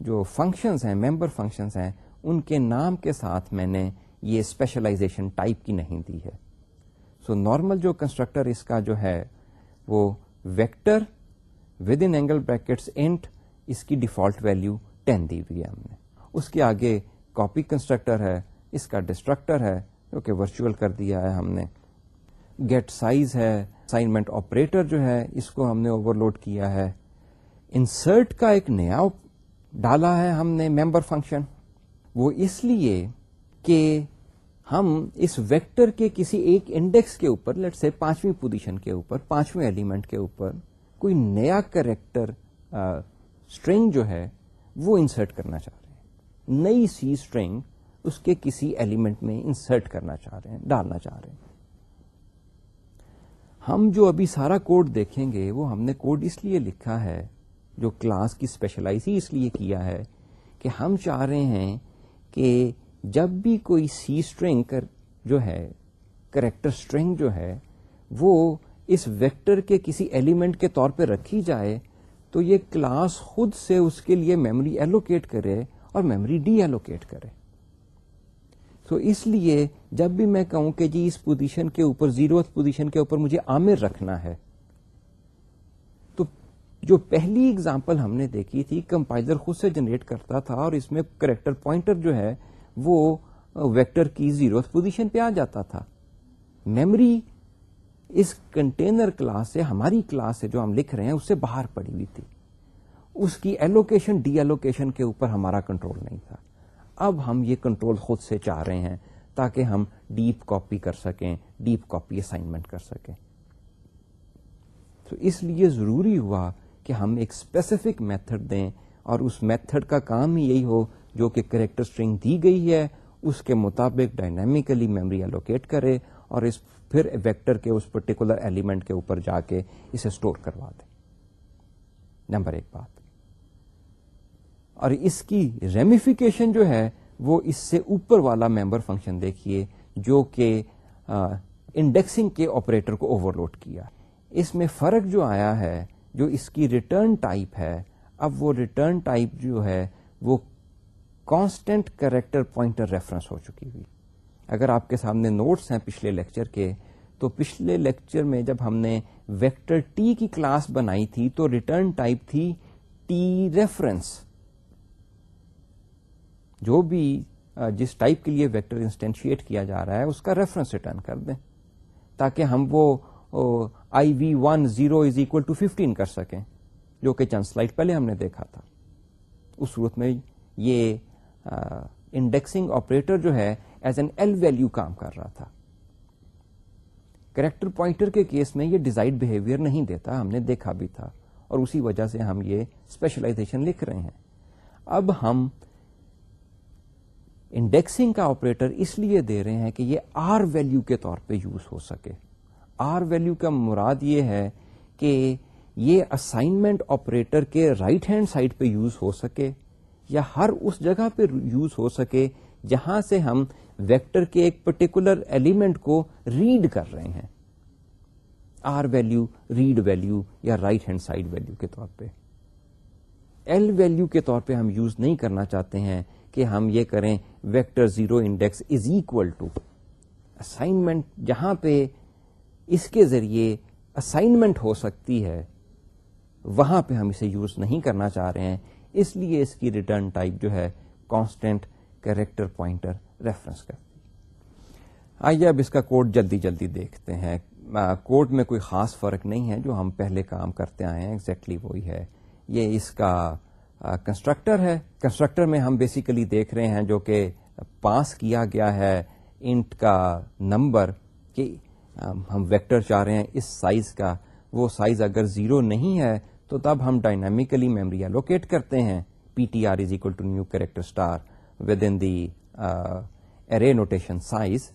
جو فنکشنز ہیں ممبر فنکشنز ہیں، ان کے نام کے ساتھ میں نے یہ اسپیشلائزیشن ٹائپ کی نہیں دی ہے۔ سو نارمل جو کنسٹرکٹر اس کا جو ہے، وہ vector within angle brackets int اس کی ڈیفالٹ ویلو ٹین دی ہوئی ہے ہم نے۔ اس کے آگے کاپی کنسٹرکٹر ہے، اس کا ڈسٹرکٹر ہے، جو کہ ورچوئل کر دیا ہے ہم نے۔ گیٹ سائز ہے اسائنمنٹ آپریٹر جو ہے، اس کو ہم نے اوور لوڈ کیا ہے۔ انسرٹ کا ایک نیا ڈالا ہے ہم نے ممبر فنکشن وہ اس لیے کہ ہم اس ویکٹر کے کسی ایک انڈیکس کے اوپر لیٹ سے پانچویں پوزیشن کے اوپر، پانچویں ایلیمنٹ کے اوپر، کوئی نیا کریکٹر اسٹرنگ جو ہے، وہ انسرٹ کرنا چاہ رہے ہیں۔ نئی سی اسٹرنگ اس کے کسی ایلیمنٹ میں انسرٹ کرنا چاہ رہے ہیں، ڈالنا چاہ رہے ہیں۔ ہم جو ابھی سارا کوڈ دیکھیں گے، وہ ہم نے کوڈ اس لیے لکھا ہے، جو کلاس کی اسپیشلائز ہی اس لیے کیا ہے، کہ ہم چاہ رہے ہیں کہ جب بھی کوئی سی اسٹرنگ جو ہے کریکٹر اسٹرنگ جو ہے، وہ اس ویکٹر کے کسی ایلیمنٹ کے طور پہ رکھی جائے، تو یہ کلاس خود سے اس کے لیے میموری ایلوکیٹ کرے اور میموری ڈی ایلوکیٹ کرے۔ تو اس لیے جب بھی میں کہوں کہ جی اس پوزیشن کے اوپر زیرو پوزیشن کے اوپر مجھے عامر رکھنا ہے، تو جو پہلی اگزامپل ہم نے دیکھی تھی کمپائزر خود سے جنریٹ کرتا تھا اور اس میں کریکٹر پوائنٹر جو ہے وہ ویکٹر کی زیرو پوزیشن پہ آ جاتا تھا۔ میموری اس کنٹینر کلاس سے، ہماری کلاس سے جو ہم لکھ رہے ہیں، اس سے باہر پڑی ہوئی تھی۔ اس کی ایلوکیشن ڈی ایلوکیشن کے اوپر ہمارا کنٹرول نہیں تھا۔ اب ہم یہ کنٹرول خود سے چاہ رہے ہیں تاکہ ہم ڈیپ کاپی کر سکیں ڈیپ کاپی اسائنمنٹ کر سکیں۔ تو اس لیے ضروری ہوا کہ ہم ایک اسپیسیفک میتھڈ دیں اور اس میتھڈ کا کام ہی یہی ہو جو کہ کریکٹر اسٹرنگ دی گئی ہے، اس کے مطابق ڈائنامیکلی میموری الوکیٹ کرے اور اس پھر ویکٹر کے اس پرٹیکولر ایلیمنٹ کے اوپر جا کے اسے اسٹور کروا دے۔ نمبر ایک بات۔ اور اس کی ریمیفیکیشن جو ہے، وہ اس سے اوپر والا ممبر فنکشن دیکھیے، جو کہ انڈیکسنگ کے آپریٹر کو اوور لوڈ کیا۔ اس میں فرق جو آیا ہے، جو اس کی ریٹرن ٹائپ ہے، اب وہ ریٹرن ٹائپ جو ہے، وہ کانسٹینٹ کریکٹر پوائنٹر ریفرنس ہو چکی ہوئی۔ اگر آپ کے سامنے نوٹس ہیں پچھلے لیکچر کے، تو پچھلے لیکچر میں جب ہم نے ویکٹر ٹی کی کلاس بنائی تھی، تو ریٹرن ٹائپ تھی ٹی ریفرنس جو بھی جس ٹائپ کے لیے ویکٹر انسٹینشیٹ کیا جا رہا ہے، اس کا ریفرنس ریٹرن کر دیں۔ تاکہ ہم وہ I V one zero is equal to fifteen کر سکیں، جو کہ چند سلائڈ پہلے ہم نے دیکھا تھا۔ اس صورت میں یہ انڈیکسنگ آپریٹر جو ہے ایز این ایل ویلو کام کر رہا تھا۔ کریکٹر پوائنٹر کے کیس میں یہ ڈیزائڈ بہیویئر نہیں دیتا، ہم نے دیکھا بھی تھا۔ اور اسی وجہ سے ہم یہ اسپیشلائزیشن لکھ رہے ہیں۔ اب ہم انڈیکسنگ کا آپریٹر اس لیے دے رہے ہیں کہ یہ آر ویلو کے طور پہ یوز ہو سکے۔ آر ویلو کا مراد یہ ہے کہ یہ اسائنمنٹ آپریٹر کے رائٹ ہینڈ سائڈ پہ یوز ہو سکے۔ یا ہر اس جگہ پہ یوز ہو سکے جہاں سے ہم ویکٹر کے ایک پرٹیکولر ایلیمنٹ کو ریڈ کر رہے ہیں۔ آر ویلو ریڈ ویلو یا رائٹ ہینڈ سائڈ ویلو کے طور پہ۔ ایل ویلو کے طور پہ ہم یوز نہیں کرنا چاہتے ہیں کہ ہم یہ کریں vector zero index is equal to assignment جہاں پہ اس کے ذریعے اسائنمنٹ ہو سکتی ہے، وہاں پہ ہم اسے یوز نہیں کرنا چاہ رہے ہیں۔ اس لیے اس کی ریٹرن ٹائپ جو ہے کانسٹینٹ کریکٹر پوائنٹر ریفرنس کرتی آئیے اب اس کا کوڈ جلدی جلدی دیکھتے ہیں۔ کوڈ میں کوئی خاص فرق نہیں ہے، جو ہم پہلے کام کرتے آئے ہیں ایگزیکٹلی وہی ہے۔ یہ اس کا کنسٹرکٹر ہے۔ کنسٹرکٹر میں ہم بیسیکلی دیکھ رہے ہیں جو کہ پاس کیا گیا ہے انٹ کا نمبر کہ ہم ویکٹر چاہ رہے ہیں اس سائز کا۔ وہ سائز اگر زیرو نہیں ہے تو تب ہم ڈائنامیکلی میموری الوکیٹ کرتے ہیں. P T R is equal to new character star within the array notation size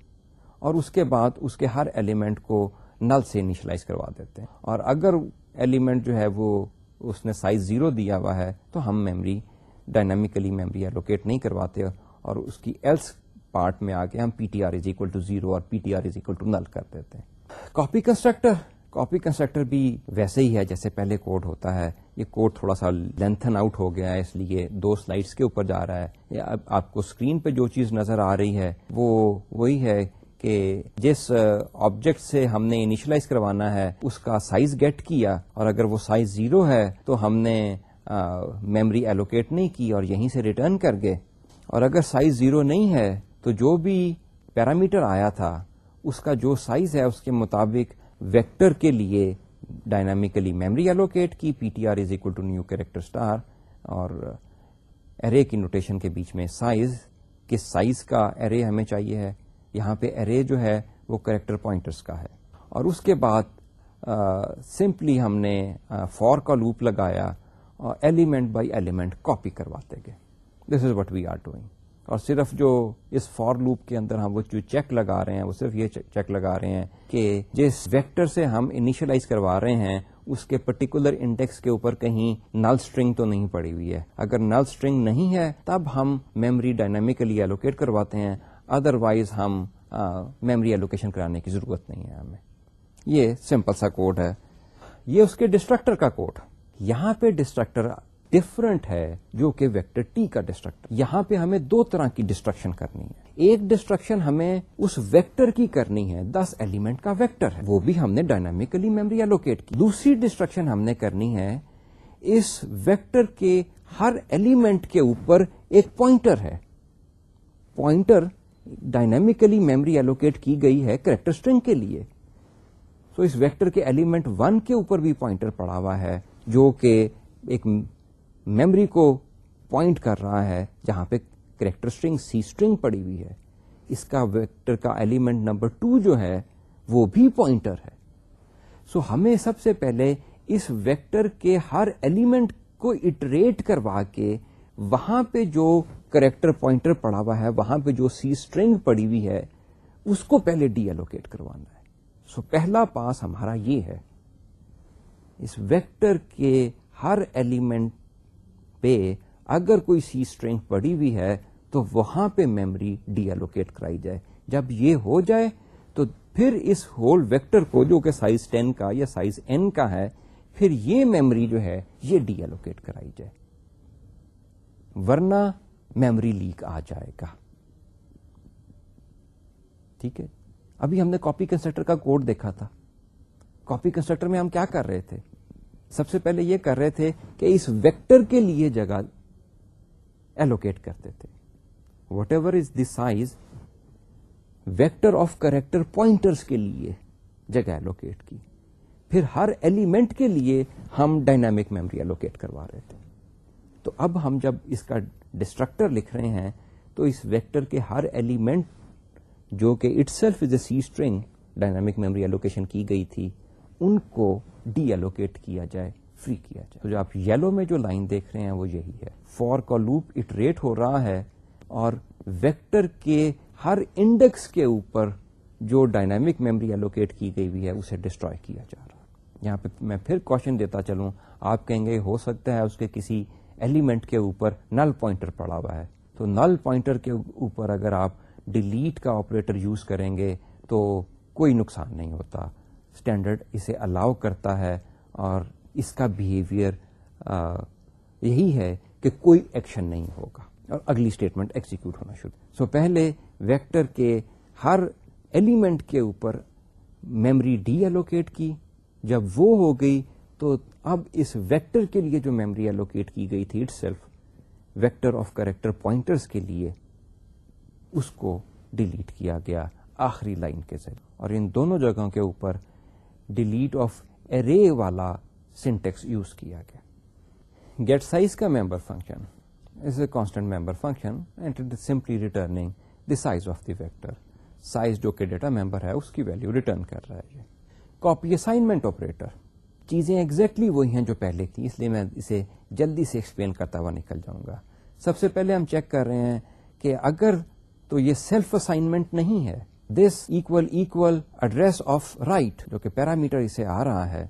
اور اس کے بعد اس کے ہر ایلیمنٹ کو نل سے انیشلائز کروا دیتے ہیں. اور اگر ایلیمنٹ جو ہے وہ اس نے سائز زیرو دیا ہوا ہے تو ہم میمری ڈائنامیکلی میمری ایلوکیٹ نہیں کرواتے اور اس کی ایلس پارٹ میں آ کے ہم P T R is equal to zero اور P T R is equal to null کر دیتے ہیں. کاپی کنسٹرکٹر کاپی کنسٹرکٹر بھی ویسے ہی ہے جیسے پہلے کوڈ ہوتا ہے۔ یہ کوڈ تھوڑا سا لینتھن آؤٹ ہو گیا ہے، اس لیے دو سلائڈس کے اوپر جا رہا ہے۔ اب آپ کو اسکرین پہ جو چیز نظر آ رہی ہے، وہ وہی ہے کہ جس آبجیکٹ سے ہم نے انیشلائز کروانا ہے، اس کا سائز گیٹ کیا۔ اور اگر وہ سائز زیرو ہے، تو ہم نے میمری ایلوکیٹ نہیں کی اور یہیں سے ریٹرن کر گئے۔ اور اگر سائز زیرو نہیں ہے، تو جو بھی پیرامیٹر آیا تھا، اس کا جو سائز ہے، اس کے مطابق ویکٹر کے لیے ڈائنامیکلی میمری ایلوکیٹ کی P T R is equal to new character star اور ارے کی نوٹیشن کے بیچ میں سائز کس سائز کا ارے ہمیں چاہیے ہے۔ یہاں پہ ارے جو ہے وہ کریکٹر پوائنٹرس کا ہے۔ اور اس کے بعد سمپلی ہم نے فور کا لوپ لگایا، اور ایلیمنٹ بائی ایلیمنٹ کاپی کرواتے گئے۔ This is what we are doing اور صرف جو اس فور لوپ کے اندر ہم وہ جو چیک لگا رہے ہیں، وہ صرف یہ چیک لگا رہے ہیں کہ جس ویکٹر سے ہم انیشلائز کروا رہے ہیں، اس کے پرٹیکولر انڈیکس کے اوپر کہیں نل اسٹرنگ تو نہیں پڑی ہوئی ہے۔ اگر نل اسٹرنگ نہیں ہے، تب ہم میمری ڈائنامیکلی ایلوکیٹ کرواتے ہیں۔ ادر وائز ہم میمری ایلوکیشن کرانے کی ضرورت نہیں ہے ہمیں۔ یہ سمپل سا کوڈ ہے۔ یہ اس کے ڈسٹرکٹر کا کوڈ یہاں پہ ڈسٹرکٹر ڈفرنٹ ہے جو کہ ویکٹر ٹی کا ڈسٹرکٹر یہاں پہ ہمیں دو طرح کی ڈسٹرکشن کرنی ہے۔ ایک ڈسٹرکشن ہمیں اس ویکٹر کی کرنی ہے، دس ایلیمنٹ کا ویکٹر ہے۔ وہ بھی ہم نے ڈائنامیکلی میموری الوکیٹ کی۔ دوسری ڈسٹرکشن ہم نے کرنی ہے، اس ویکٹر کے ہر ایلیمنٹ کے اوپر ایک پوائنٹر ہے۔ پوائنٹر ڈائنامیکلی میموری ایلوکیٹ کی گئی ہے کریکٹر اسٹرنگ کے لیے۔ تو اس ویکٹر کے ایلیمنٹ ون کے اوپر بھی پوائنٹر پڑا ہوا ہے، جو کہ ایک میمری کو پوائنٹ کر رہا ہے جہاں پہ کریکٹر اسٹرنگ سی اسٹرنگ پڑی ہوئی ہے۔ اس کا ویکٹر کا ایلیمنٹ نمبر ٹو جو ہے وہ بھی پوائنٹر ہے۔ سو so, ہمیں سب سے پہلے اس ویکٹر کے ہر ایلیمنٹ کو اٹریٹ کروا کے وہاں پہ جو کریکٹر پوائنٹر پڑا ہوا ہے وہاں پہ جو سی اسٹرنگ پڑی ہوئی ہے اس کو پہلے ڈی ایلوکیٹ کروانا ہے۔ سو so, پہلا پاس ہمارا یہ ہے۔ اس ویکٹر کے ہر ایلیمنٹ پہ اگر کوئی سی اسٹرنگ پڑی ہوئی ہے تو وہاں پہ میمری ڈی ایلوکیٹ کرائی جائے۔ جب یہ ہو جائے تو پھر اس ہول ویکٹر کو جو کہ سائز ٹین کا یا سائز این کا ہے، پھر یہ میمری جو ہے، یہ ڈی ایلوکیٹ کرائی جائے۔ ورنہ میمری لیک آ جائے گا۔ ٹھیک ہے؟ ابھی ہم نے کاپی کنسٹرکٹر کا کوڈ دیکھا تھا۔ کاپی کنسٹرکٹر میں ہم کیا کر رہے تھے؟ سب سے پہلے یہ کر رہے تھے کہ اس ویکٹر کے لیے جگہ ایلوکیٹ کرتے تھے۔ Whatever is the size vector of character pointers کے لیے جگہ ایلوکیٹ کی۔ پھر ہر ایلیمنٹ کے لیے ہم ڈائنامک میموری ایلوکیٹ کروا رہے تھے۔ تو اب ہم جب اس کا ڈسٹرکٹر لکھ رہے ہیں، تو اس ویکٹر کے ہر ایلیمنٹ جو کہ itself is a C string dynamic memory allocation کی گئی تھی، ان کو ڈی ایلوکیٹ کیا جائے فری کیا جائے۔ تو جو آپ یلو میں جو لائن دیکھ رہے ہیں وہ یہی ہے۔ فور کا لوپ اٹریٹ ہو رہا ہے اور ویکٹر کے ہر انڈیکس کے اوپر جو ڈائنامک میموری ایلوکیٹ کی گئی ہوئی ہے، اسے ڈسٹروائے کیا جا رہا یہاں پہ میں پھر کوشچن دیتا چلوں، آپ کہیں گے ہو سکتا ہے اس کے کسی ایلیمنٹ کے اوپر نل پوائنٹر پڑا ہوا ہے۔ تو نل پوائنٹر کے اوپر اگر آپ ڈیلیٹ کا آپریٹر یوز کریں گے تو کوئی نقصان نہیں ہوتا۔ اسٹینڈرڈ اسے الاؤ کرتا ہے اور اس کا بہیویئر یہی ہے کہ کوئی ایکشن نہیں ہوگا اور اگلی اسٹیٹمنٹ ایکسیکیوٹ ہونا شروع۔ سو so, پہلے ویکٹر کے ہر ایلیمنٹ کے اوپر میمری ڈی ایلوکیٹ کی۔ جب وہ ہو گئی تو اب اس ویکٹر کے لیے جو میمری ایلوکیٹ کی گئی تھی itself vector of character pointers کے لیے اس کو ڈیلیٹ کیا گیا آخری لائن کے ذریعے۔ اور ان دونوں جگہوں کے اوپر ڈیلیٹ آف ارے والا سنٹیکس یوز کیا گیا۔ گیٹ سائز کا member function. Is a constant member function and simply returning the size of the vector size جو کہ ڈیٹا ممبر ہے، اس کی ویلو ریٹرن کر رہا ہے کاپی اسائنمنٹ آپریٹر چیزیں ایگزیکٹلی وہی ہیں جو پہلے تھی، اس لیے میں اسے جلدی سے ایکسپلین کرتا ہوا نکل جاؤں گا۔ سب سے پہلے ہم چیک کر رہے ہیں کہ اگر تو یہ سیلف اسائنمنٹ نہیں ہے this equal equal address of right جو کہ پیرامیٹر اسے آ رہا ہے.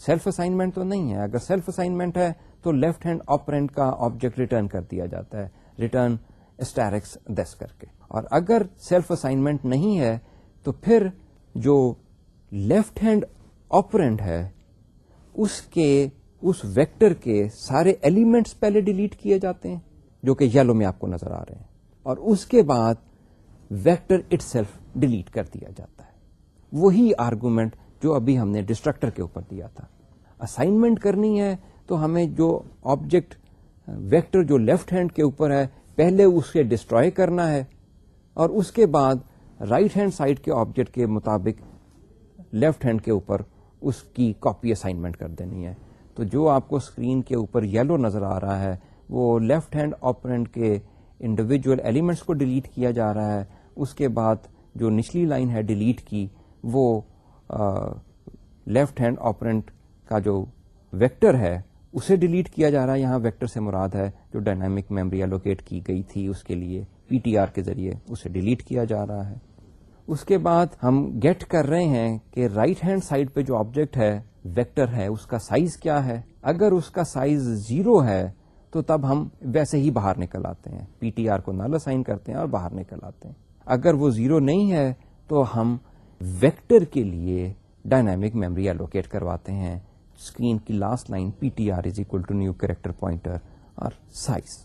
سیلف اسائنمنٹ تو نہیں ہے. اگر سیلف اسائنمنٹ ہے تو لیفٹ ہینڈ آپرینٹ کا آبجیکٹ ریٹرن کر دیا جاتا ہے. ریٹرن اسٹیرکس دس کر کے اور اگر سیلف اسائنمنٹ نہیں ہے تو پھر جو لیفٹ ہینڈ آپرینٹ ہے، اس کے، اس ویکٹر کے سارے ایلیمنٹس پہلے ڈیلیٹ کیے جاتے ہیں، جو کہ یلو میں آپ کو نظر آ رہے ہیں۔ اور اس کے بعد ویکٹر اٹ سیلف ڈیلیٹ کر دیا جاتا ہے۔ وہی آرگومنٹ جو ابھی ہم نے ڈسٹرکٹر کے اوپر دیا تھا۔ اسائنمنٹ کرنی ہے تو ہمیں جو آبجیکٹ ویکٹر جو لیفٹ ہینڈ کے اوپر ہے، پہلے اس کے ڈسٹروائے کرنا ہے اور اس کے بعد رائٹ ہینڈ سائڈ کے آبجیکٹ کے مطابق لیفٹ ہینڈ کے اوپر اس کی کاپی اسائنمنٹ کر دینی ہے۔ تو جو آپ کو اسکرین کے اوپر یلو نظر آ رہا ہے، وہ لیفٹ ہینڈ آپرینٹ کے انڈیویجل ایلیمنٹس کو ڈیلیٹ کیا جا رہا ہے۔ اس کے بعد جو نچلی لائن ہے ڈیلیٹ کی، وہ لیفٹ ہینڈ آپرینٹ کا جو ویکٹر ہے، اسے ڈیلیٹ کیا جا رہا ہے۔ یہاں ویکٹر سے مراد ہے جو ڈائنامک میموری الوکیٹ کی گئی تھی، اس کے لیے پی ٹی آر کے ذریعے اسے ڈیلیٹ کیا جا رہا ہے۔ اس کے بعد ہم گیٹ کر رہے ہیں کہ رائٹ ہینڈ سائڈ پہ جو آبجیکٹ ہے، ویکٹر ہے، اس کا سائز کیا ہے؟ اگر اس کا سائز زیرو ہے، تو تب ہم ویسے ہی باہر نکل آتے ہیں۔ پی ٹی آر کو نال اسائن کرتے ہیں اور باہر نکل آتے ہیں۔ اگر وہ زیرو نہیں ہے تو ہم ویکٹر کے لیے ڈائنامک میموری ایلوکیٹ کرواتے ہیں۔ اسکرین کی last line P T R is equal to new character pointer اور سائز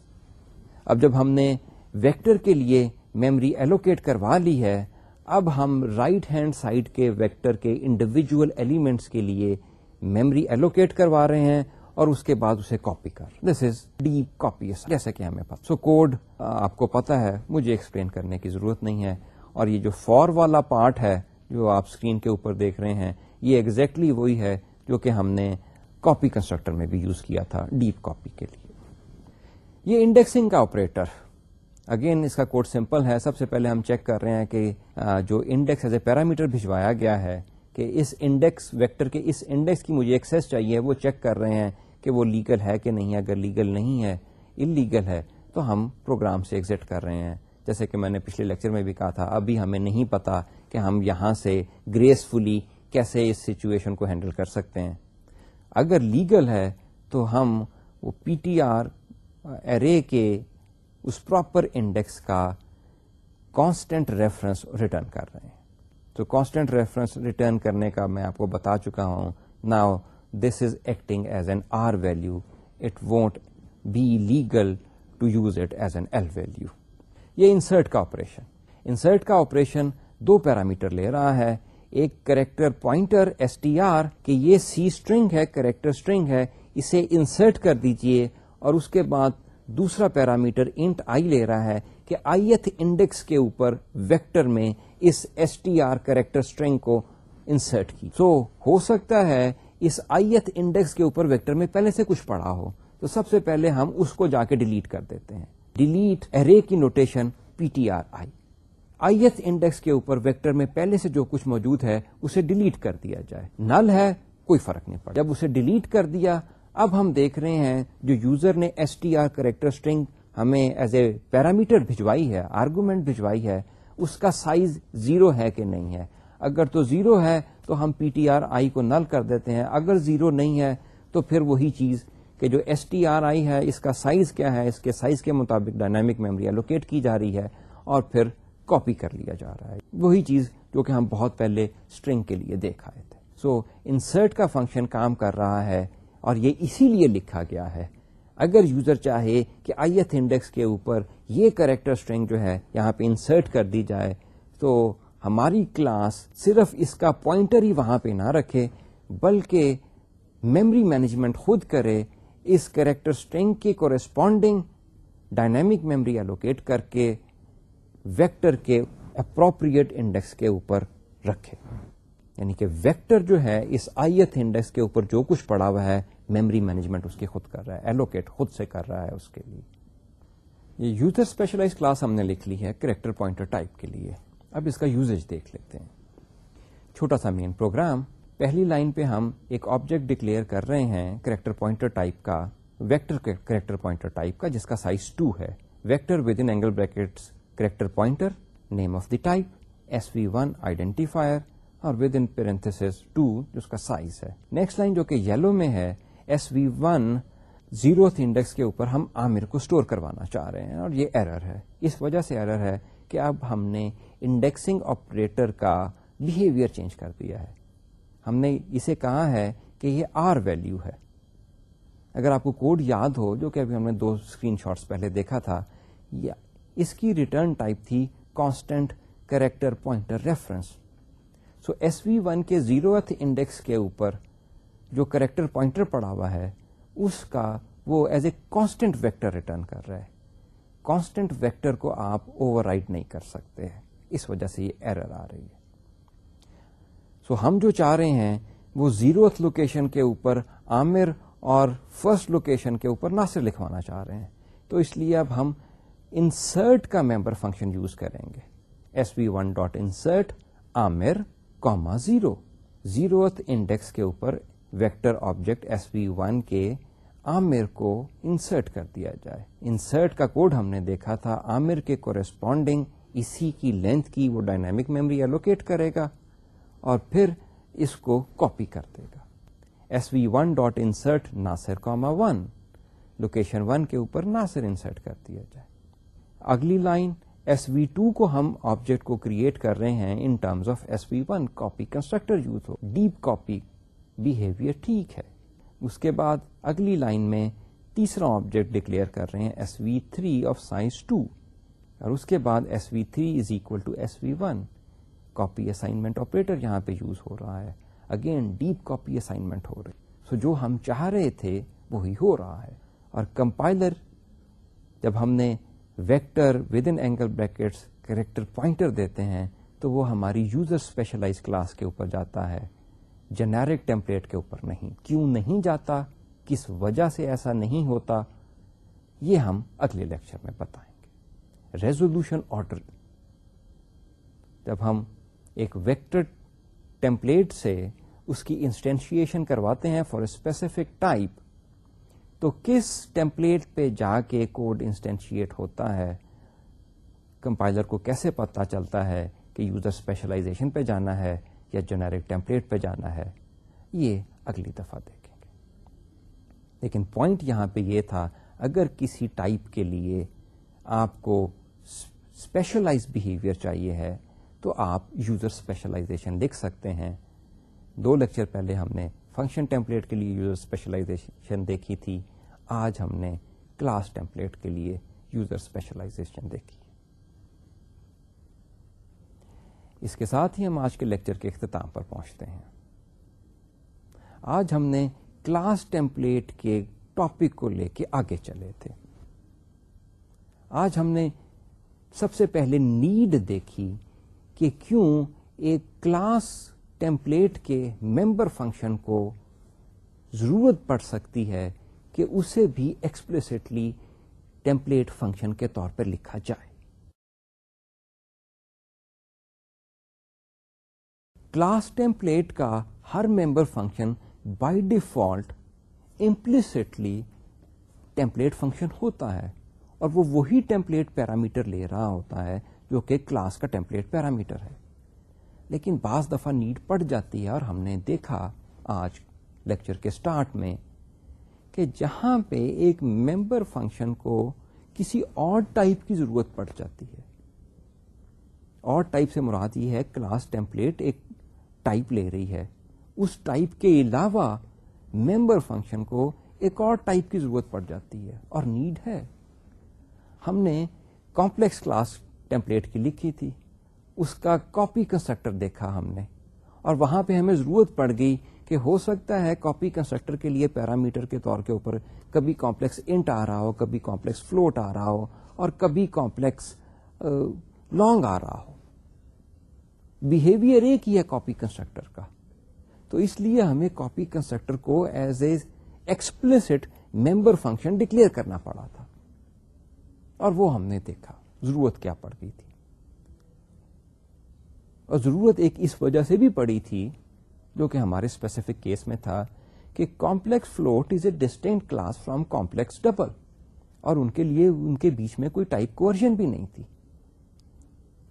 اب جب ہم نے ویکٹر کے لیے میموری ایلوکیٹ کروا لی ہے، اب ہم رائٹ ہینڈ سائڈ کے ویکٹر کے انڈیویجل ایلیمنٹس کے لیے میموری ایلوکیٹ کروا رہے ہیں۔ اور اس کے بعد اسے کاپی کر۔ دس از ڈیپ کاپی جیسا کہ ہمیں پتا سو کوڈ آپ کو پتا ہے، مجھے ایکسپلین کرنے کی ضرورت نہیں ہے۔ اور یہ جو فور والا پارٹ ہے، جو آپ اسکرین کے اوپر دیکھ رہے ہیں، یہ ایگزیکٹلی exactly وہی ہے جو کہ ہم نے کاپی کنسٹرکٹر میں بھی یوز کیا تھا ڈیپ کاپی کے لیے۔ یہ انڈیکسنگ کا آپریٹر اگین اس کا کوڈ سمپل ہے۔ سب سے پہلے ہم چیک کر رہے ہیں کہ جو انڈیکس ایز اے پیرامیٹر بھجوایا گیا ہے کہ اس انڈیکس ویکٹر کے اس انڈیکس کی مجھے ایکسس چاہیے، وہ چیک کر رہے ہیں کہ وہ لیگل ہے کہ نہیں۔ اگر لیگل نہیں ہے ان لیگل ہے، تو ہم پروگرام سے ایگزٹ کر رہے ہیں۔ جیسے کہ میں نے پچھلے لیکچر میں بھی کہا تھا، ابھی ہمیں نہیں پتا کہ ہم یہاں سے گریسفلی کیسے اس سچویشن کو ہینڈل کر سکتے ہیں۔ اگر لیگل ہے، تو ہم وہ پی ٹی آر ارے کے اس پراپر انڈیکس کا کانسٹینٹ ریفرنس ریٹرن کر رہے ہیں۔ تو کانسٹینٹ ریفرنس ریٹرن کرنے کا میں آپ کو بتا چکا ہوں. نا this is acting as an R value it won't be legal to use it as an L value یہ انسرٹ کا آپریشن انسرٹ کا آپریشن دو پیرامیٹر لے رہا ہے. ایک character pointer S T R کہ یہ سی اسٹرنگ ہے کریکٹر اسٹرنگ ہے. اسے انسرٹ کر دیجیے اور اس کے بعد دوسرا پیرامیٹر انٹ آئی لے رہا ہے کہ آئی ایتھ انڈیکس کے اوپر ویکٹر میں اس S T R character string کو انسرٹ کی۔ سو so, ہو سکتا ہے اس آئی ایتھ انڈیکس کے اوپر ویکٹر میں پہلے سے کچھ پڑا ہو۔ تو سب سے پہلے ہم اس کو جا کے ڈیلیٹ کر دیتے ہیں۔ ڈیلیٹ ارے کی notation P T R I I ith index کے اوپر ویکٹر میں پہلے سے جو کچھ موجود ہے اسے ڈیلیٹ کر دیا جائے۔ نل ہے کوئی فرق نہیں پڑا جب اسے ڈیلیٹ کر دیا اب ہم دیکھ رہے ہیں جو یوزر نے S T R character string ہمیں ایز اے پیرامیٹر بھجوائی ہے آرگومنٹ بھجوائی ہے اس کا سائز زیرو ہے کہ نہیں ہے۔ اگر تو زیرو ہے تو ہم پی ٹی آر آئی کو نل کر دیتے ہیں۔ اگر زیرو نہیں ہے تو پھر وہی چیز کہ جو ایس ٹی آر آئی ہے اس کا سائز کیا ہے؟ اس کے سائز کے مطابق ڈائنامک میموری الوکیٹ کی جا رہی ہے اور پھر کاپی کر لیا جا رہا ہے۔ وہی چیز جو کہ ہم بہت پہلے اسٹرنگ کے لیے دیکھ آئے تھے۔ سو so, انسرٹ کا فنکشن کام کر رہا ہے اور یہ اسی لیے لکھا گیا ہے اگر یوزر چاہے کہ آئی ایتھ انڈیکس کے اوپر یہ کریکٹر اسٹرنگ جو ہے یہاں پہ انسرٹ کر دی جائے، تو ہماری کلاس صرف اس کا پوائنٹر ہی وہاں پہ نہ رکھے، بلکہ میمری مینجمنٹ خود کرے، اس کریکٹر اسٹرنگ کی کورسپونڈنگ ڈائنامک میمری الوکیٹ کر کے ویکٹر کے اپروپریٹ انڈیکس کے اوپر رکھے۔ یعنی کہ ویکٹر جو ہے اس آئی ایتھ انڈیکس کے اوپر جو کچھ پڑا ہوا ہے میمری مینجمنٹ اس کی خود کر رہا ہے ایلوکیٹ خود سے کر رہا ہے اس کے لیے۔ یہ یوزر اسپیشلائز کلاس ہم نے لکھ لی ہے کریکٹر پوائنٹر ٹائپ کے لیے۔ اب اس کا یوزیج دیکھ لیتے ہیں۔ چھوٹا سا مین پروگرام پہلی لائن پہ ہم ایک آبجیکٹ ڈکلیئر کر رہے ہیں کریکٹر پوائنٹر ٹائپ کا ویکٹر کریکٹر پوائنٹر ٹائپ کا، جس کا سائز ٹو ہے۔ Vector within angle brackets character pointer name of the type S V one identifier اور ود ان پیرنتھس ٹو جس کا سائز ہے۔ نیکسٹ لائن جو کہ یلو میں ہے S V one zero index کے اوپر ہم عامر کو اسٹور کروانا چاہ رہے ہیں اور یہ ایرر ہے۔ اس وجہ سے ایرر ہے کہ اب ہم نے انڈیکسنگ آپریٹر کا بہیویئر چینج کر دیا ہے۔ ہم نے اسے کہا ہے کہ یہ آر ویلو ہے۔ اگر آپ کو کوڈ یاد ہو، جو کہ ابھی ہم نے دو اسکرین شاٹس پہلے دیکھا تھا اس کی ریٹرن ٹائپ تھی constant character pointer reference so S V one کے زیرو انڈیکس کے اوپر جو کریکٹر پوائنٹر پڑا ہوا ہے، اس کا وہ as a constant vector return کر رہا ہے۔ کانسٹنٹ ویکٹر کو آپ اوور رائٹ نہیں کر سکتے اس وجہ سے یہ ایرر آ رہی ہے۔ سو ہم جو چاہ رہے ہیں، وہ زیرو لوکیشن کے اوپر عامر اور فرسٹ لوکیشن کے اوپر ناصر لکھوانا چاہ رہے ہیں۔ تو اس لیے اب ہم انسرٹ کا ممبر فنکشن یوز کریں گے۔ S V one dot insert Amar comma zero zero index کے اوپر vector object S V one کے آمر کو انسرٹ کر دیا جائے۔ انسرٹ کا کوڈ ہم نے دیکھا تھا۔ آمر کے کورسپونڈنگ اسی کی لینتھ کی وہ ڈائنامک میموری الوکیٹ کرے گا اور پھر اس کو کاپی کر دے گا۔ S V one dot insert ناصر کوما ون لوکیشن ون کے اوپر ناصر انسرٹ کر دیا جائے۔ اگلی لائن ایس وی ٹو کو ہم آبجیکٹ کو کریٹ کر رہے ہیں in terms of S V one copy constructor use who. Deep copy behaviour ٹھیک ہے۔ اس کے بعد اگلی لائن میں تیسرا آبجیکٹ ڈکلیئر کر رہے ہیں ایس وی تھری آف سائنس ٹو اور اس کے بعد S V three is equal to S V one copy assignment operator یہاں پہ یوز ہو رہا ہے۔ اگین ڈیپ کاپی اسائنمنٹ ہو رہی۔ سو جو ہم چاہ رہے تھے وہی ہو رہا ہے۔ اور کمپائلر جب ہم نے vector within angle brackets character pointer دیتے ہیں تو وہ ہماری یوزر اسپیشلائز کلاس کے اوپر جاتا ہے۔ جنیرک ٹیمپلیٹ کے اوپر نہیں۔ کیوں نہیں جاتا؟ کس وجہ سے ایسا نہیں ہوتا؟ یہ ہم اگلے لیکچر میں بتائیں گے۔ ریزولوشن آرڈر جب ہم ایک ویکٹر ٹیمپلیٹ سے اس کی انسٹینشیشن کرواتے ہیں فار اسپیسیفک ٹائپ تو کس ٹیمپلیٹ پہ جا کے کوڈ انسٹینشیٹ ہوتا ہے؟ کمپائلر کو کیسے پتا چلتا ہے کہ یوزر اسپیشلائزیشن پہ جانا ہے؟ یا جنیرک ٹیمپلیٹ پہ جانا ہے، یہ اگلی دفعہ دیکھیں گے۔ لیکن پوائنٹ یہاں پہ یہ تھا، اگر کسی ٹائپ کے لیے آپ کو اسپیشلائز بہیویئر چاہیے ہے، تو آپ یوزر اسپیشلائزیشن لکھ سکتے ہیں۔ دو لیکچر پہلے ہم نے فنکشن ٹیمپلیٹ کے لیے یوزر اسپیشلائزیشن دیکھی تھی، آج ہم نے کلاس ٹیمپلیٹ کے لیے یوزر اسپیشلائزیشن دیکھی۔ اس کے ساتھ ہی ہم آج کے لیکچر کے اختتام پر پہنچتے ہیں۔ آج ہم نے کلاس ٹیمپلیٹ کے ٹاپک کو لے کے آگے چلے تھے۔ آج ہم نے سب سے پہلے نیڈ دیکھی کہ کیوں ایک کلاس ٹیمپلیٹ کے ممبر فنکشن کو ضرورت پڑ سکتی ہے کہ اسے بھی ایکسپلسٹلی ٹیمپلیٹ فنکشن کے طور پر لکھا جائے۔ کلاس ٹیمپلیٹ کا ہر member function by default implicitly template function ہوتا ہے اور وہ وہی ٹیمپلیٹ پیرامیٹر لے رہا ہوتا ہے جو کہ کلاس کا ٹیمپلیٹ پیرامیٹر ہے۔ لیکن بعض دفعہ نیڈ پڑ جاتی ہے اور ہم نے دیکھا آج لیکچر کے سٹارٹ میں کہ جہاں پہ ایک ممبر فنکشن کو کسی اور ٹائپ کی ضرورت پڑ جاتی ہے۔ اور ٹائپ سے مراد یہ ہے کلاس ٹیمپلیٹ ایک ٹائپ لے رہی ہے۔ اس ٹائپ کے علاوہ ممبر فنکشن کو ایک اور ٹائپ کی ضرورت پڑ جاتی ہے اور نیڈ ہے۔ ہم نے کمپلیکس کلاس ٹیمپلیٹ کی لکھی تھی۔ اس کا کاپی کنسٹرکٹر دیکھا ہم نے۔ اور وہاں پہ ہمیں ضرورت پڑ گئی کہ ہو سکتا ہے کاپی کنسٹرکٹر کے لیے پیرامیٹر کے طور کے اوپر کبھی کمپلیکس انٹ آ رہا ہو، کبھی کمپلیکس فلوٹ آ رہا ہو اور کبھی کمپلیکس لانگ آ رہا ہو۔ بہیویئر ایک ہی ہے کاپی کنسٹرکٹر کا۔ تو اس لیے ہمیں کاپی کنسٹرکٹر کو as a explicit member function declare کرنا پڑا تھا۔ اور وہ ہم نے دیکھا، ضرورت کیا پڑ گئی تھی۔ اور ضرورت ایک اس وجہ سے بھی پڑی تھی، جو کہ ہمارے اسپیسیفک کیس میں تھا، کہ complex float is a distinct class from complex double اور ان کے لیے، ان کے بیچ میں کوئی ٹائپ کوشن بھی نہیں تھی۔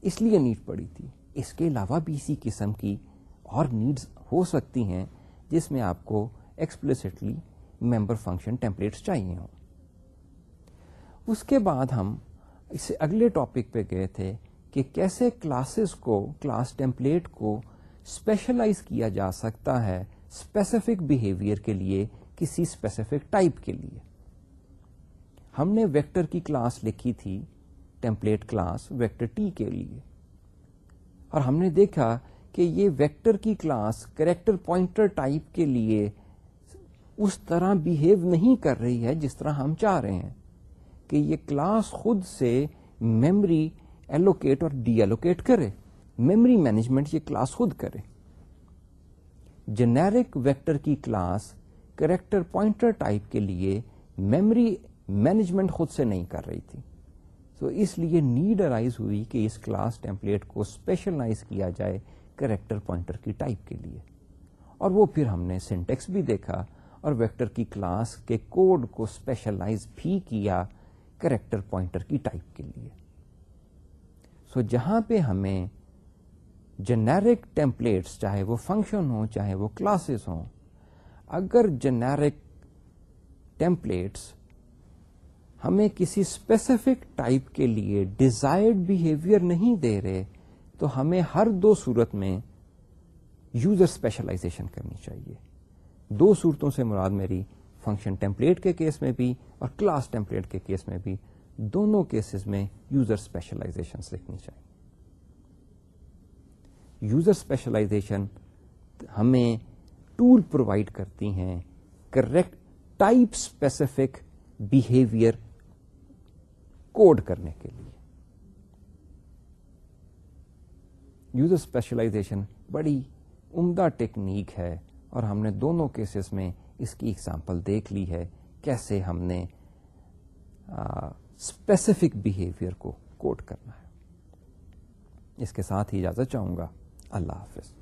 اس لیے نیڈ پڑی تھی۔ اس کے علاوہ بھی اسی قسم کی اور نیڈز ہو سکتی ہیں جس میں آپ کو ایکسپلسٹلی ممبر فنکشن ٹیمپلیٹس چاہیے ہوں۔ اس کے بعد ہم اس اگلے ٹاپک پہ گئے تھے کہ کیسے کلاسز کو کلاس ٹیمپلیٹ کو اسپیشلائز کیا جا سکتا ہے اسپیسیفک بہیویئر کے لیے کسی اسپیسیفک ٹائپ کے لیے۔ ہم نے ویکٹر کی کلاس لکھی تھی ٹیمپلیٹ کلاس ویکٹر ٹی کے لیے۔ اور ہم نے دیکھا کہ یہ ویکٹر کی کلاس کریکٹر پوائنٹر ٹائپ کے لیے اس طرح بہیو نہیں کر رہی ہے جس طرح ہم چاہ رہے ہیں کہ یہ کلاس خود سے میمری ایلوکیٹ اور ڈی ایلوکیٹ کرے۔ میمری مینجمنٹ یہ کلاس خود کرے۔ جنیرک ویکٹر کی کلاس کریکٹر پوائنٹر ٹائپ کے لیے میمری مینجمنٹ خود سے نہیں کر رہی تھی۔ تو اس لیے نیڈ ارائیز ہوئی کہ اس کلاس ٹیمپلیٹ کو اسپیشلائز کیا جائے کریکٹر پوائنٹر کی ٹائپ کے لیے۔ اور وہ پھر ہم نے سینٹیکس بھی دیکھا اور ویکٹر کی کلاس کے کوڈ کو اسپیشلائز بھی کیا کریکٹر پوائنٹر کی ٹائپ کے لیے۔ سو so, جہاں پہ ہمیں جنیرک ٹیمپلیٹس چاہے وہ فنکشن ہوں چاہے وہ کلاسز ہوں اگر جنیرک ٹیمپلیٹس ہمیں کسی اسپیسیفک ٹائپ کے لیے ڈیزائرڈ بہیویئر نہیں دے رہے، تو ہمیں ہر دو صورت میں یوزر اسپیشلائزیشن کرنی چاہیے۔ دو صورتوں سے مراد میری فنکشن ٹیمپلیٹ کے کیس میں بھی اور کلاس ٹیمپلیٹ کے کیس میں بھی دونوں کیسز میں یوزر اسپیشلائزیشن لکھنی چاہیے۔ یوزر اسپیشلائزیشن ہمیں ٹول پرووائڈ کرتی ہیں correct type specific behaviour code کرنے کے لیے۔ یوزر اسپیشلائزیشن بڑی عمدہ ٹیکنیک ہے اور ہم نے دونوں کیسز میں اس کی اگزامپل دیکھ لی ہے کیسے ہم نے اسپیسیفک بہیویئر کو کوٹ کرنا ہے۔ اس کے ساتھ ہی اجازت چاہوں گا۔ اللہ حافظ۔